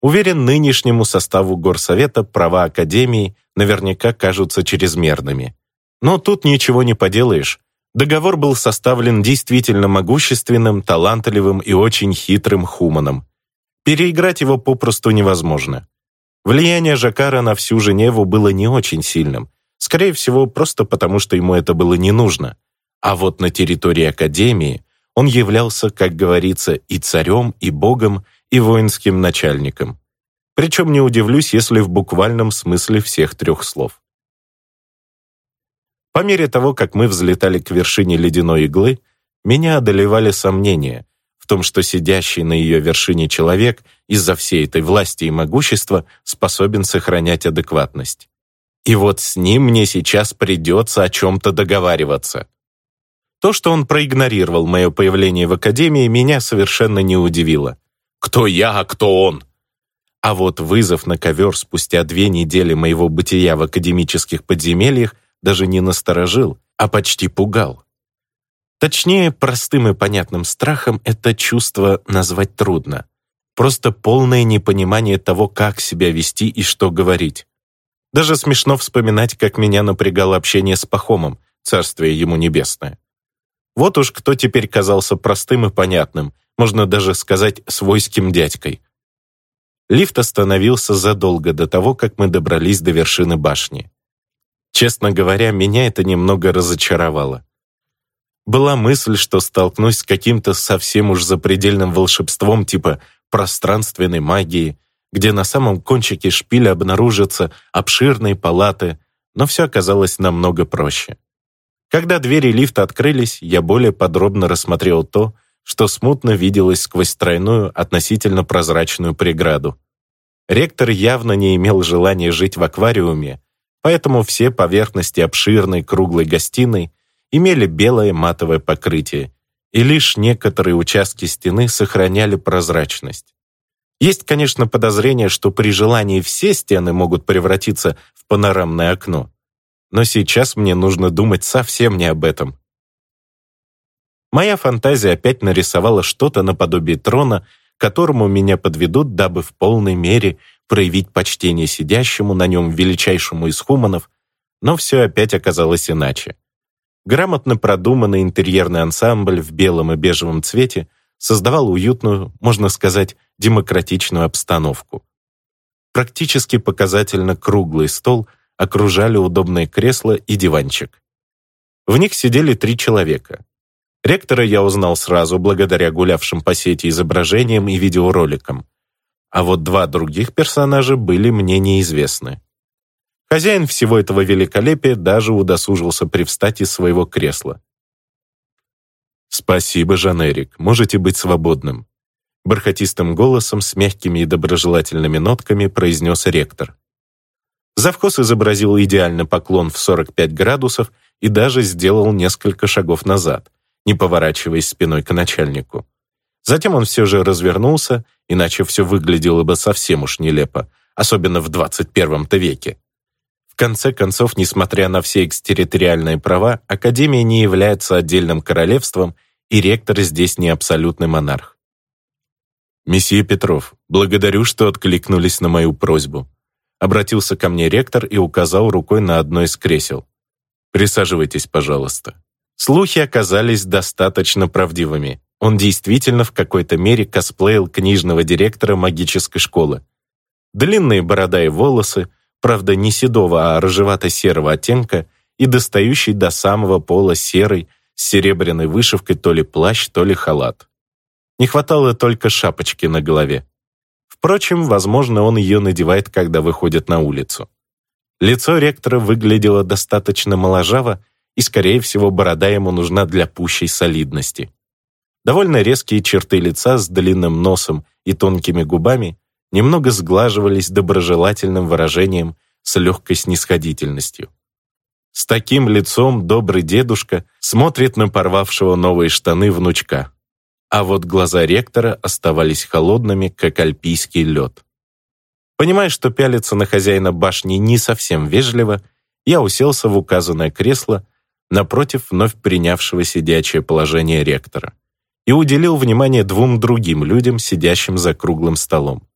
Уверен, нынешнему составу горсовета права академии наверняка кажутся чрезмерными. Но тут ничего не поделаешь. Договор был составлен действительно могущественным, талантливым и очень хитрым хуманом. Переиграть его попросту невозможно. Влияние Жакара на всю Женеву было не очень сильным, скорее всего, просто потому, что ему это было не нужно. А вот на территории Академии он являлся, как говорится, и царем, и богом, и воинским начальником. Причем не удивлюсь, если в буквальном смысле всех трех слов. По мере того, как мы взлетали к вершине ледяной иглы, меня одолевали сомнения в том, что сидящий на ее вершине человек из-за всей этой власти и могущества способен сохранять адекватность. И вот с ним мне сейчас придется о чем-то договариваться. То, что он проигнорировал мое появление в Академии, меня совершенно не удивило. Кто я, а кто он? А вот вызов на ковер спустя две недели моего бытия в академических подземельях даже не насторожил, а почти пугал. Точнее, простым и понятным страхом это чувство назвать трудно. Просто полное непонимание того, как себя вести и что говорить. Даже смешно вспоминать, как меня напрягало общение с Пахомом, царствие ему небесное. Вот уж кто теперь казался простым и понятным, можно даже сказать свойским дядькой. Лифт остановился задолго до того, как мы добрались до вершины башни. Честно говоря, меня это немного разочаровало. Была мысль, что столкнусь с каким-то совсем уж запредельным волшебством типа пространственной магии, где на самом кончике шпиля обнаружатся обширные палаты, но все оказалось намного проще. Когда двери лифта открылись, я более подробно рассмотрел то, что смутно виделось сквозь тройную относительно прозрачную преграду. Ректор явно не имел желания жить в аквариуме, поэтому все поверхности обширной круглой гостиной имели белое матовое покрытие, и лишь некоторые участки стены сохраняли прозрачность. Есть, конечно, подозрение, что при желании все стены могут превратиться в панорамное окно. Но сейчас мне нужно думать совсем не об этом. Моя фантазия опять нарисовала что-то наподобие трона, которому меня подведут, дабы в полной мере проявить почтение сидящему на нем величайшему из хуманов, но все опять оказалось иначе. Грамотно продуманный интерьерный ансамбль в белом и бежевом цвете создавал уютную, можно сказать, демократичную обстановку. Практически показательно круглый стол окружали удобные кресла и диванчик. В них сидели три человека. Ректора я узнал сразу благодаря гулявшим по сети изображениям и видеороликам а вот два других персонажа были мне неизвестны. Хозяин всего этого великолепия даже удосужился привстать из своего кресла. «Спасибо, Жанерик, можете быть свободным», бархатистым голосом с мягкими и доброжелательными нотками произнес ректор. Завхоз изобразил идеальный поклон в 45 градусов и даже сделал несколько шагов назад, не поворачиваясь спиной к начальнику. Затем он все же развернулся, иначе все выглядело бы совсем уж нелепо, особенно в 21 веке. В конце концов, несмотря на все экстерриториальные права, Академия не является отдельным королевством, и ректор здесь не абсолютный монарх. «Месье Петров, благодарю, что откликнулись на мою просьбу», обратился ко мне ректор и указал рукой на одно из кресел. «Присаживайтесь, пожалуйста». Слухи оказались достаточно правдивыми. Он действительно в какой-то мере косплеил книжного директора магической школы. Длинные борода и волосы, правда не седого, а рыжевато-серого оттенка и достающий до самого пола серый, с серебряной вышивкой то ли плащ, то ли халат. Не хватало только шапочки на голове. Впрочем, возможно, он ее надевает, когда выходит на улицу. Лицо ректора выглядело достаточно моложаво, и, скорее всего, борода ему нужна для пущей солидности. Довольно резкие черты лица с длинным носом и тонкими губами немного сглаживались доброжелательным выражением с легкой снисходительностью. С таким лицом добрый дедушка смотрит на порвавшего новые штаны внучка. А вот глаза ректора оставались холодными, как альпийский лед. Понимая, что пялиться на хозяина башни не совсем вежливо, я уселся в указанное кресло напротив вновь принявшего сидячее положение ректора и уделил внимание двум другим людям, сидящим за круглым столом.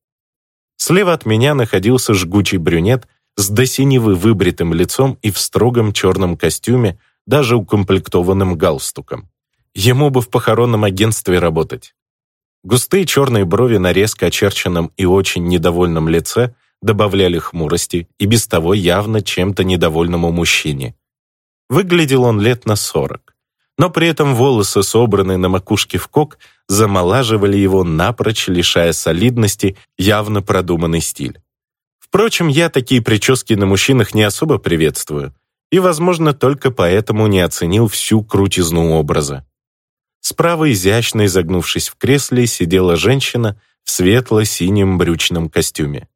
Слева от меня находился жгучий брюнет с до синевы выбритым лицом и в строгом черном костюме, даже укомплектованным галстуком. Ему бы в похоронном агентстве работать. Густые черные брови на резко очерченном и очень недовольном лице добавляли хмурости и без того явно чем-то недовольному мужчине. Выглядел он лет на сорок, но при этом волосы, собранные на макушке в кок, замолаживали его напрочь, лишая солидности явно продуманный стиль. Впрочем, я такие прически на мужчинах не особо приветствую, и, возможно, только поэтому не оценил всю крутизну образа. Справа, изящно изогнувшись в кресле, сидела женщина в светло-синем брючном костюме.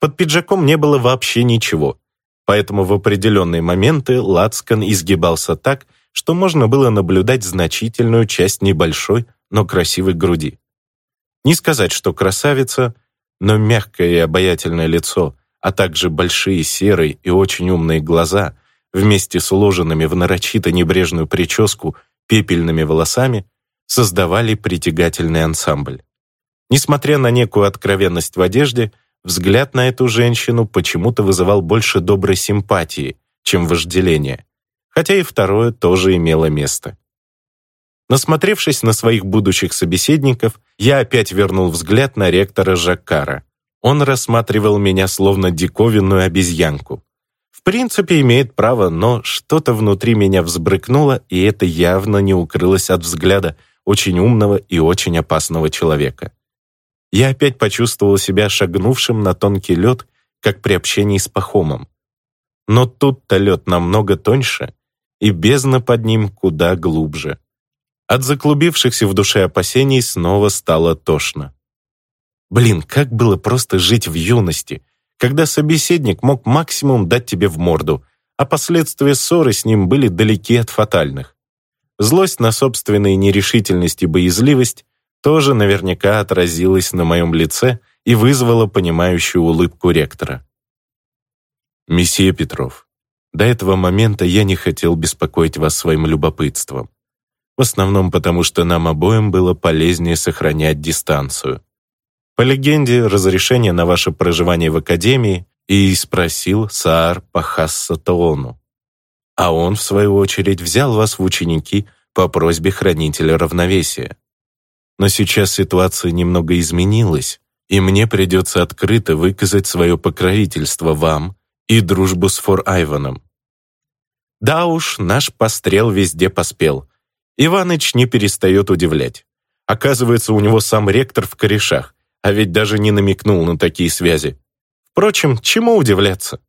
Под пиджаком не было вообще ничего, поэтому в определенные моменты лацкан изгибался так, что можно было наблюдать значительную часть небольшой, но красивой груди. Не сказать, что красавица — но мягкое и обаятельное лицо, а также большие серые и очень умные глаза, вместе с уложенными в нарочито небрежную прическу пепельными волосами, создавали притягательный ансамбль. Несмотря на некую откровенность в одежде, взгляд на эту женщину почему-то вызывал больше доброй симпатии, чем вожделения, хотя и второе тоже имело место. Насмотревшись на своих будущих собеседников, я опять вернул взгляд на ректора Жаккара. Он рассматривал меня словно диковинную обезьянку. В принципе, имеет право, но что-то внутри меня взбрыкнуло, и это явно не укрылось от взгляда очень умного и очень опасного человека. Я опять почувствовал себя шагнувшим на тонкий лед, как при общении с Пахомом. Но тут-то лед намного тоньше, и бездна под ним куда глубже. От заклубившихся в душе опасений снова стало тошно. Блин, как было просто жить в юности, когда собеседник мог максимум дать тебе в морду, а последствия ссоры с ним были далеки от фатальных. Злость на собственные нерешительность и боязливость тоже наверняка отразилась на моем лице и вызвала понимающую улыбку ректора. «Месье Петров, до этого момента я не хотел беспокоить вас своим любопытством в основном потому, что нам обоим было полезнее сохранять дистанцию. По легенде, разрешение на ваше проживание в Академии и спросил Саар Пахассатоону. А он, в свою очередь, взял вас в ученики по просьбе Хранителя Равновесия. Но сейчас ситуация немного изменилась, и мне придется открыто выказать свое покровительство вам и дружбу с Фор Айваном. Да уж, наш пострел везде поспел — Иваныч не перестает удивлять. Оказывается, у него сам ректор в корешах, а ведь даже не намекнул на такие связи. Впрочем, чему удивляться?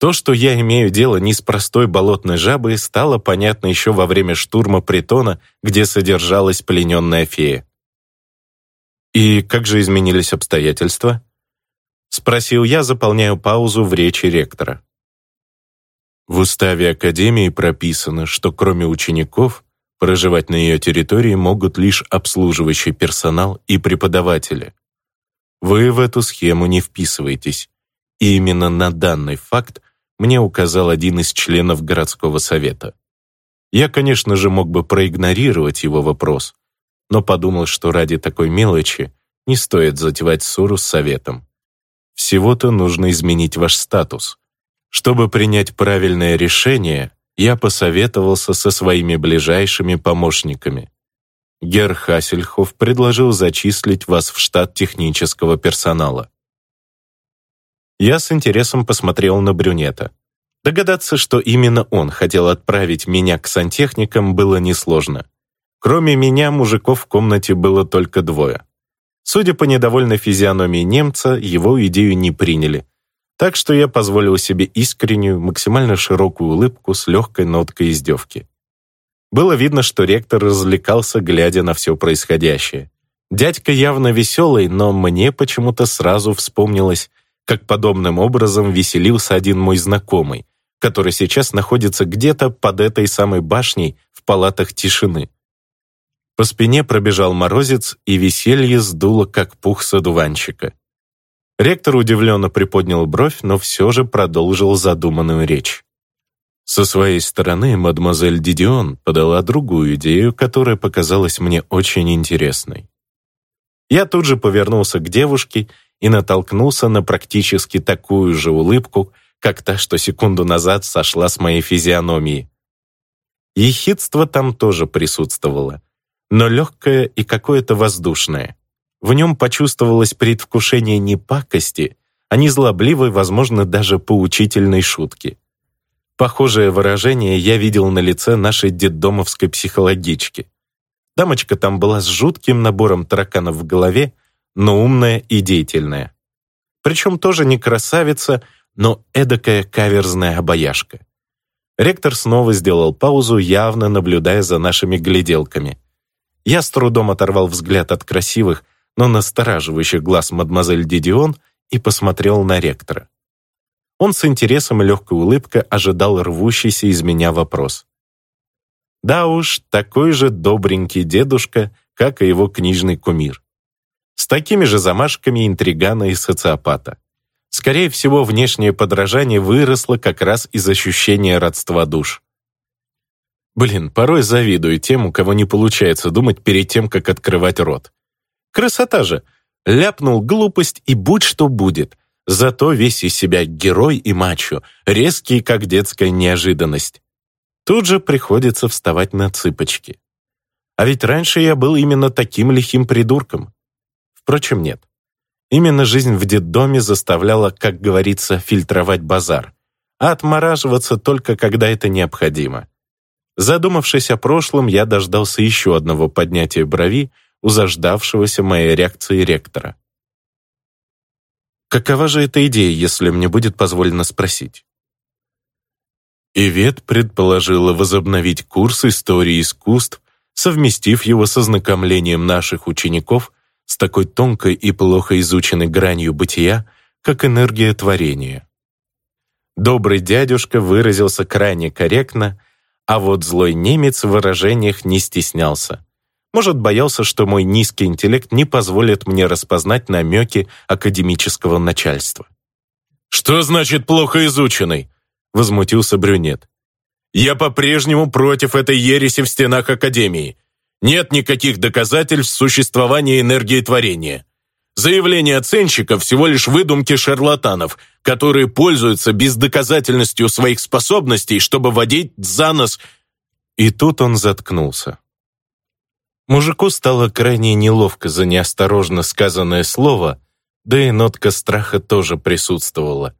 То, что я имею дело не с простой болотной жабой, стало понятно еще во время штурма притона, где содержалась плененная фея. «И как же изменились обстоятельства?» Спросил я, заполняю паузу в речи ректора. В уставе Академии прописано, что кроме учеников Проживать на ее территории могут лишь обслуживающий персонал и преподаватели. Вы в эту схему не вписываетесь, и именно на данный факт мне указал один из членов городского совета. Я, конечно же, мог бы проигнорировать его вопрос, но подумал, что ради такой мелочи не стоит затевать ссору с советом. Всего-то нужно изменить ваш статус. Чтобы принять правильное решение, я посоветовался со своими ближайшими помощниками. Герр Хассельхоф предложил зачислить вас в штат технического персонала. Я с интересом посмотрел на брюнета. Догадаться, что именно он хотел отправить меня к сантехникам, было несложно. Кроме меня, мужиков в комнате было только двое. Судя по недовольной физиономии немца, его идею не приняли. Так что я позволил себе искреннюю, максимально широкую улыбку с легкой ноткой издевки. Было видно, что ректор развлекался, глядя на все происходящее. Дядька явно веселый, но мне почему-то сразу вспомнилось, как подобным образом веселился один мой знакомый, который сейчас находится где-то под этой самой башней в палатах тишины. По спине пробежал морозец, и веселье сдуло, как пух с одуванчика. Ректор удивленно приподнял бровь, но все же продолжил задуманную речь. Со своей стороны, мадемуазель Дидион подала другую идею, которая показалась мне очень интересной. Я тут же повернулся к девушке и натолкнулся на практически такую же улыбку, как та, что секунду назад сошла с моей физиономии. Ехидство там тоже присутствовало, но легкое и какое-то воздушное. В нем почувствовалось предвкушение не пакости, а незлобливой, возможно, даже поучительной шутки. Похожее выражение я видел на лице нашей детдомовской психологички. Дамочка там была с жутким набором тараканов в голове, но умная и деятельная. Причем тоже не красавица, но эдакая каверзная обаяшка. Ректор снова сделал паузу, явно наблюдая за нашими гляделками. Я с трудом оторвал взгляд от красивых, но настораживающих глаз мадемуазель Дидион и посмотрел на ректора. Он с интересом и легкой улыбкой ожидал рвущийся из меня вопрос. Да уж, такой же добренький дедушка, как и его книжный кумир. С такими же замашками интригана и социопата. Скорее всего, внешнее подражание выросло как раз из ощущения родства душ. Блин, порой завидую тем, у кого не получается думать перед тем, как открывать рот. Красота же! Ляпнул глупость, и будь что будет. Зато весь из себя герой и мачо, резкий, как детская неожиданность. Тут же приходится вставать на цыпочки. А ведь раньше я был именно таким лихим придурком. Впрочем, нет. Именно жизнь в детдоме заставляла, как говорится, фильтровать базар, а отмораживаться только когда это необходимо. Задумавшись о прошлом, я дождался еще одного поднятия брови у заждавшегося моей реакции ректора. Какова же эта идея, если мне будет позволено спросить? Ивет предположила возобновить курс истории искусств, совместив его со знакомлением наших учеников с такой тонкой и плохо изученной гранью бытия, как энергия творения. Добрый дядюшка выразился крайне корректно, а вот злой немец в выражениях не стеснялся. Может, боялся, что мой низкий интеллект не позволит мне распознать намеки академического начальства. «Что значит плохо изученный?» — возмутился брюнет. «Я по-прежнему против этой ереси в стенах Академии. Нет никаких доказательств существования энергии творения. Заявления оценщиков всего лишь выдумки шарлатанов, которые пользуются бездоказательностью своих способностей, чтобы водить за нос...» И тут он заткнулся. Мужику стало крайне неловко за неосторожно сказанное слово, да и нотка страха тоже присутствовала,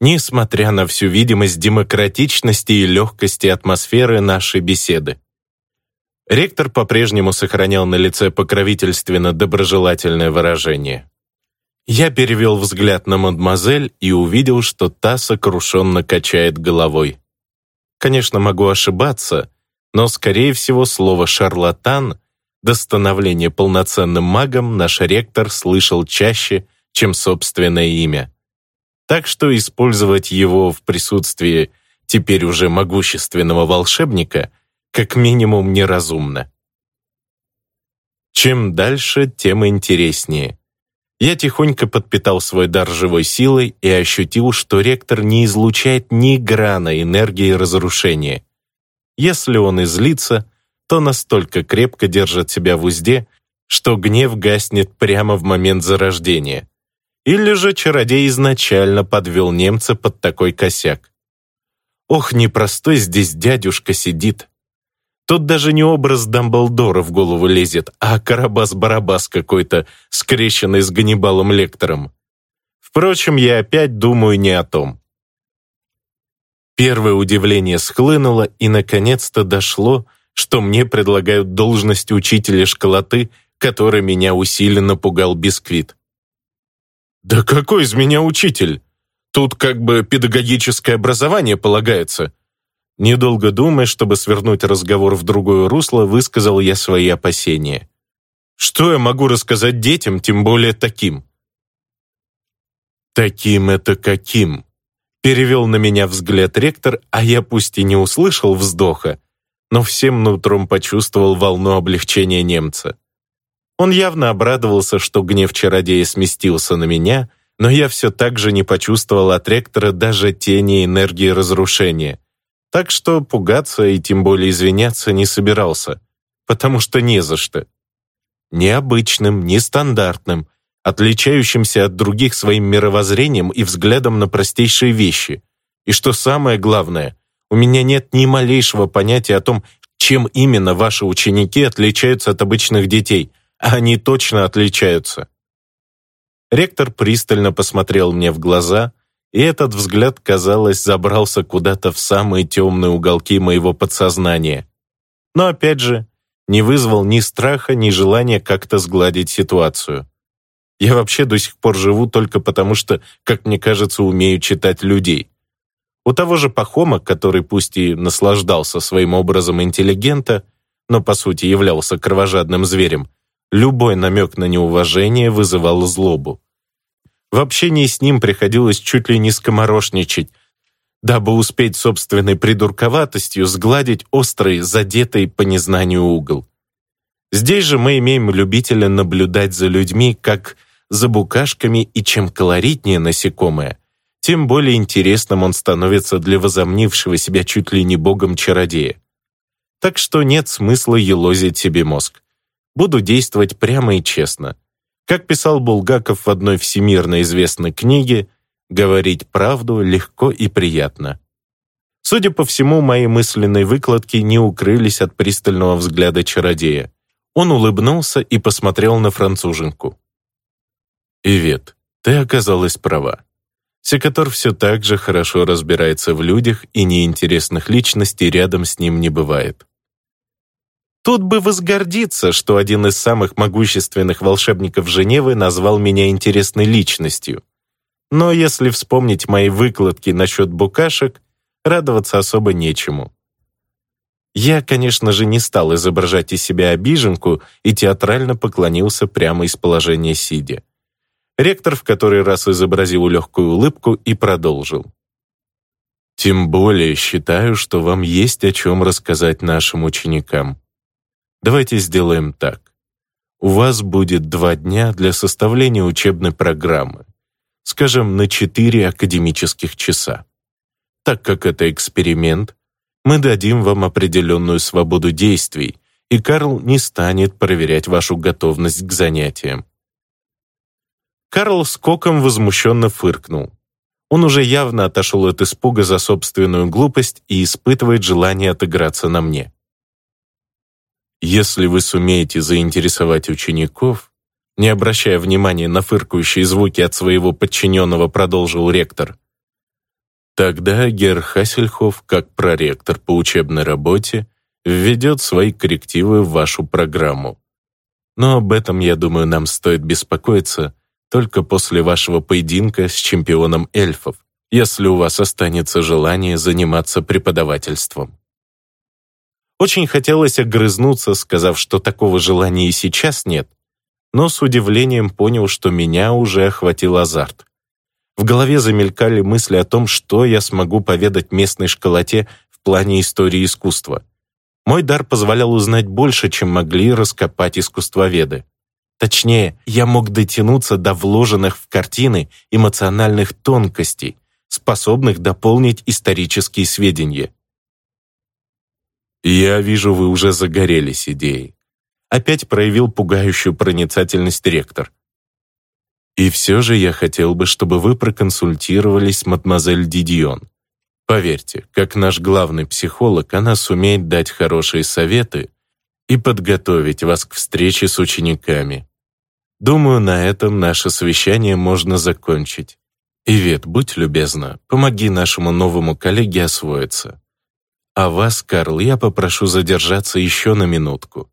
несмотря на всю видимость демократичности и легкости атмосферы нашей беседы. Ректор по-прежнему сохранял на лице покровительственно-доброжелательное выражение. Я перевел взгляд на мадемуазель и увидел, что та сокрушенно качает головой. Конечно, могу ошибаться, но, скорее всего, слово «шарлатан» До становления полноценным магом наш ректор слышал чаще, чем собственное имя. Так что использовать его в присутствии теперь уже могущественного волшебника как минимум неразумно. Чем дальше, тем интереснее. Я тихонько подпитал свой дар живой силой и ощутил, что ректор не излучает ни грана энергии разрушения. Если он излится, то настолько крепко держит себя в узде, что гнев гаснет прямо в момент зарождения. Или же чародей изначально подвел немца под такой косяк. Ох, непростой здесь дядюшка сидит. Тут даже не образ Дамблдора в голову лезет, а Карабас-Барабас какой-то, скрещенный с Ганнибалом Лектором. Впрочем, я опять думаю не о том. Первое удивление схлынуло, и наконец-то дошло, что мне предлагают должность учителя школоты, который меня усиленно пугал бисквит. «Да какой из меня учитель? Тут как бы педагогическое образование полагается», Недолго думая, чтобы свернуть разговор в другое русло, высказал я свои опасения. Что я могу рассказать детям, тем более таким? «Таким это каким?» Перевел на меня взгляд ректор, а я пусть и не услышал вздоха, но всем нутром почувствовал волну облегчения немца. Он явно обрадовался, что гнев чародея сместился на меня, но я все так же не почувствовал от ректора даже тени энергии разрушения. Так что пугаться и тем более извиняться не собирался, потому что не за что. Необычным, нестандартным, отличающимся от других своим мировоззрением и взглядом на простейшие вещи. И что самое главное, у меня нет ни малейшего понятия о том, чем именно ваши ученики отличаются от обычных детей, а они точно отличаются. Ректор пристально посмотрел мне в глаза, и этот взгляд, казалось, забрался куда-то в самые темные уголки моего подсознания. Но опять же, не вызвал ни страха, ни желания как-то сгладить ситуацию. Я вообще до сих пор живу только потому, что, как мне кажется, умею читать людей. У того же Пахома, который пусть и наслаждался своим образом интеллигента, но по сути являлся кровожадным зверем, любой намек на неуважение вызывал злобу. В общении с ним приходилось чуть ли не скоморошничать, дабы успеть собственной придурковатостью сгладить острый, задетый по незнанию угол. Здесь же мы имеем любителя наблюдать за людьми, как за букашками, и чем колоритнее насекомое, тем более интересным он становится для возомнившего себя чуть ли не богом-чародея. Так что нет смысла елозить себе мозг. Буду действовать прямо и честно. Как писал Булгаков в одной всемирно известной книге, говорить правду легко и приятно. Судя по всему, мои мысленные выкладки не укрылись от пристального взгляда чародея. Он улыбнулся и посмотрел на француженку. «Ивет, ты оказалась права. Секатор все так же хорошо разбирается в людях, и неинтересных личностей рядом с ним не бывает. Тут бы возгордиться, что один из самых могущественных волшебников Женевы назвал меня интересной личностью. Но если вспомнить мои выкладки насчет букашек, радоваться особо нечему. Я, конечно же, не стал изображать из себя обиженку и театрально поклонился прямо из положения сидя. Ректор в который раз изобразил легкую улыбку и продолжил. «Тем более считаю, что вам есть о чем рассказать нашим ученикам. Давайте сделаем так. У вас будет два дня для составления учебной программы, скажем, на четыре академических часа. Так как это эксперимент, мы дадим вам определенную свободу действий, и Карл не станет проверять вашу готовность к занятиям. Карл скоком возмущенно фыркнул. Он уже явно отошел от испуга за собственную глупость и испытывает желание отыграться на мне. Если вы сумеете заинтересовать учеников, не обращая внимания на фыркающие звуки от своего подчиненного, продолжил ректор, тогда Герр Хассельхоф, как проректор по учебной работе, введет свои коррективы в вашу программу. Но об этом, я думаю, нам стоит беспокоиться только после вашего поединка с чемпионом эльфов, если у вас останется желание заниматься преподавательством. Очень хотелось огрызнуться, сказав, что такого желания и сейчас нет, но с удивлением понял, что меня уже охватил азарт. В голове замелькали мысли о том, что я смогу поведать местной школоте в плане истории искусства. Мой дар позволял узнать больше, чем могли раскопать искусствоведы. Точнее, я мог дотянуться до вложенных в картины эмоциональных тонкостей, способных дополнить исторические сведения. «Я вижу, вы уже загорелись идеей». Опять проявил пугающую проницательность ректор. «И все же я хотел бы, чтобы вы проконсультировались с мадемуазель Дидион. Поверьте, как наш главный психолог, она сумеет дать хорошие советы и подготовить вас к встрече с учениками. Думаю, на этом наше совещание можно закончить. Ивет, будь любезна, помоги нашему новому коллеге освоиться. А вас, Карл, я попрошу задержаться еще на минутку.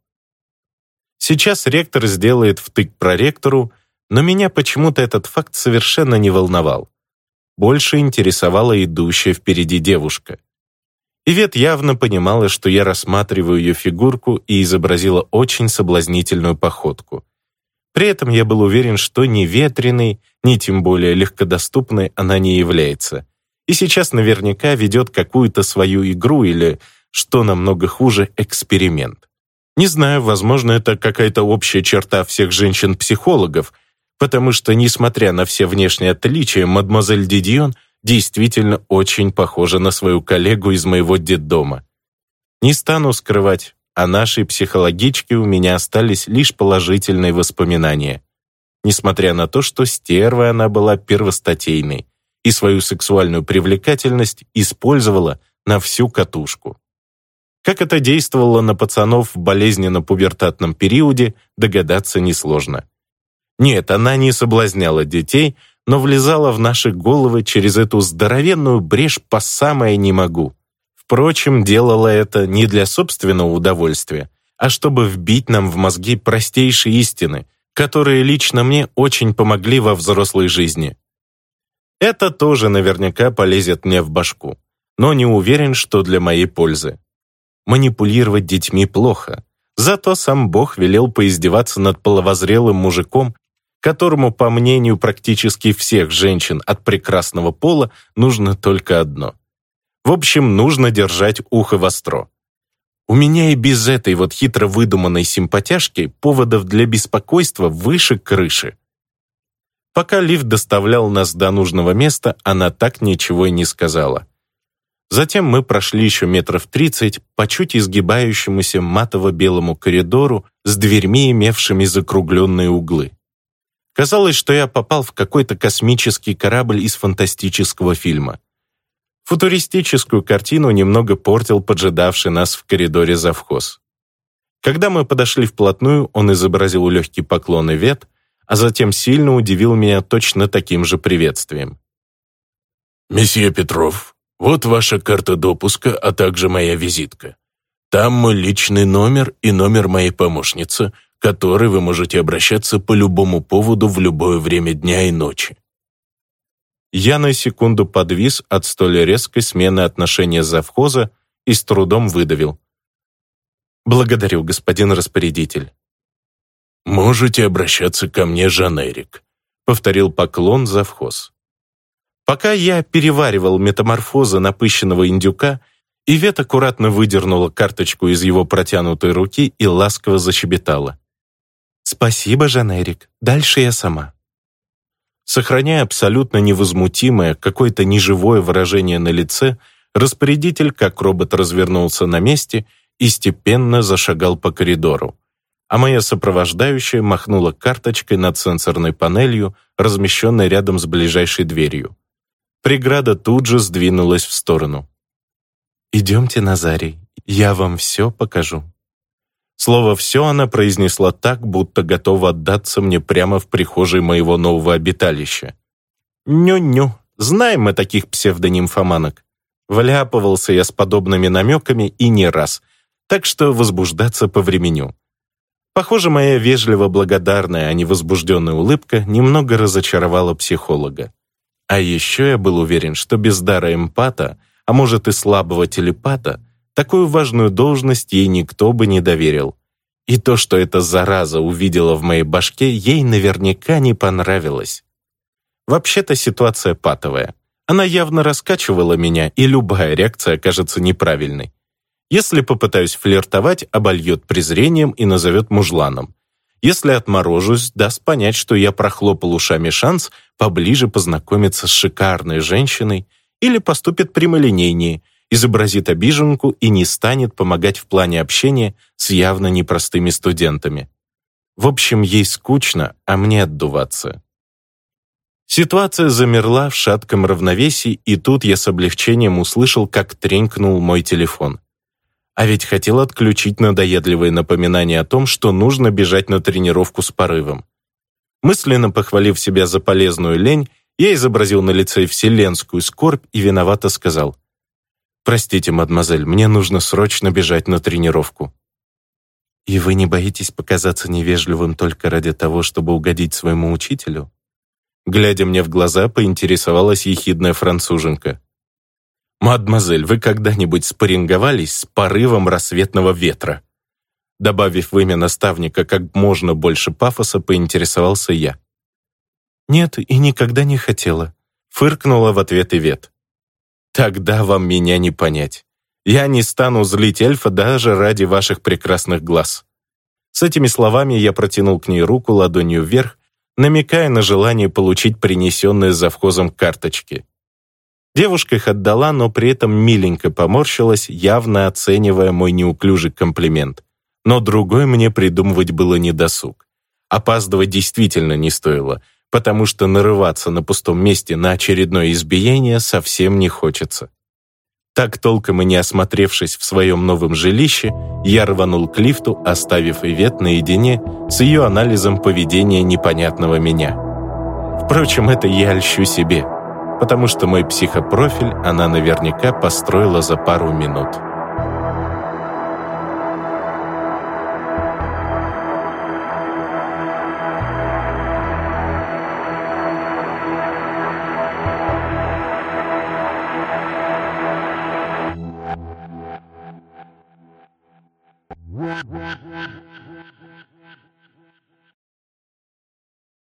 Сейчас ректор сделает втык проректору, но меня почему-то этот факт совершенно не волновал. Больше интересовала идущая впереди девушка. Ивет явно понимала, что я рассматриваю ее фигурку и изобразила очень соблазнительную походку. При этом я был уверен, что ни ветреной, ни тем более легкодоступной она не является и сейчас наверняка ведет какую-то свою игру или, что намного хуже, эксперимент. Не знаю, возможно, это какая-то общая черта всех женщин-психологов, потому что, несмотря на все внешние отличия, мадемуазель Дидион действительно очень похожа на свою коллегу из моего детдома. Не стану скрывать, о нашей психологичке у меня остались лишь положительные воспоминания. Несмотря на то, что стерва она была первостатейной, и свою сексуальную привлекательность использовала на всю катушку. Как это действовало на пацанов в болезненно-пубертатном периоде, догадаться несложно. Нет, она не соблазняла детей, но влезала в наши головы через эту здоровенную брешь по самое не могу. Впрочем, делала это не для собственного удовольствия, а чтобы вбить нам в мозги простейшие истины, которые лично мне очень помогли во взрослой жизни. Это тоже наверняка полезет мне в башку, но не уверен, что для моей пользы. Манипулировать детьми плохо, зато сам Бог велел поиздеваться над половозрелым мужиком, которому, по мнению практически всех женщин от прекрасного пола, нужно только одно. В общем, нужно держать ухо востро. У меня и без этой вот хитро выдуманной симпатяшки поводов для беспокойства выше крыши. Пока лифт доставлял нас до нужного места, она так ничего и не сказала. Затем мы прошли еще метров тридцать по чуть изгибающемуся матово-белому коридору с дверьми, имевшими закругленные углы. Казалось, что я попал в какой-то космический корабль из фантастического фильма. Футуристическую картину немного портил поджидавший нас в коридоре завхоз. Когда мы подошли вплотную, он изобразил легкий поклон и вет, а затем сильно удивил меня точно таким же приветствием. «Месье Петров, вот ваша карта допуска, а также моя визитка. Там мой личный номер и номер моей помощницы, к которой вы можете обращаться по любому поводу в любое время дня и ночи». Я на секунду подвис от столь резкой смены отношения завхоза и с трудом выдавил. «Благодарю, господин распорядитель». «Можете обращаться ко мне, Жанерик», — повторил поклон завхоз. Пока я переваривал метаморфозы напыщенного индюка, Ивет аккуратно выдернула карточку из его протянутой руки и ласково защебетала. «Спасибо, Жанерик, дальше я сама». Сохраняя абсолютно невозмутимое, какое-то неживое выражение на лице, распорядитель, как робот, развернулся на месте и степенно зашагал по коридору а моя сопровождающая махнула карточкой над сенсорной панелью, размещенной рядом с ближайшей дверью. Преграда тут же сдвинулась в сторону. «Идемте, Назарий, я вам все покажу». Слово «все» она произнесла так, будто готова отдаться мне прямо в прихожей моего нового обиталища. «Ню-ню, знаем мы таких псевдонимфоманок. Вляпывался я с подобными намеками и не раз, так что возбуждаться по времени. Похоже, моя вежливо благодарная, а не возбужденная улыбка немного разочаровала психолога. А еще я был уверен, что без дара эмпата, а может и слабого телепата, такую важную должность ей никто бы не доверил. И то, что эта зараза увидела в моей башке, ей наверняка не понравилось. Вообще-то ситуация патовая. Она явно раскачивала меня, и любая реакция окажется неправильной. Если попытаюсь флиртовать, обольет презрением и назовет мужланом. Если отморожусь, даст понять, что я прохлопал ушами шанс поближе познакомиться с шикарной женщиной или поступит прямолинейнее, изобразит обиженку и не станет помогать в плане общения с явно непростыми студентами. В общем, ей скучно, а мне отдуваться. Ситуация замерла в шатком равновесии, и тут я с облегчением услышал, как тренькнул мой телефон. А ведь хотел отключить надоедливое напоминание о том, что нужно бежать на тренировку с порывом. Мысленно похвалив себя за полезную лень, я изобразил на лице вселенскую скорбь и виновато сказал. «Простите, мадемуазель, мне нужно срочно бежать на тренировку». «И вы не боитесь показаться невежливым только ради того, чтобы угодить своему учителю?» Глядя мне в глаза, поинтересовалась ехидная француженка. «Мадемуазель, вы когда-нибудь спарринговались с порывом рассветного ветра?» Добавив в имя наставника как можно больше пафоса, поинтересовался я. «Нет, и никогда не хотела», — фыркнула в ответ Ивет. «Тогда вам меня не понять. Я не стану злить эльфа даже ради ваших прекрасных глаз». С этими словами я протянул к ней руку ладонью вверх намекая на желание получить принесенные завхозом карточки. Девушка их отдала, но при этом миленько поморщилась, явно оценивая мой неуклюжий комплимент. Но другой мне придумывать было недосуг. Опаздывать действительно не стоило, потому что нарываться на пустом месте на очередное избиение совсем не хочется. Так толком и не осмотревшись в своем новом жилище, я рванул к лифту, оставив Ивет наедине с ее анализом поведения непонятного меня. Впрочем, это я льщу себе, потому что мой психопрофиль она наверняка построила за пару минут.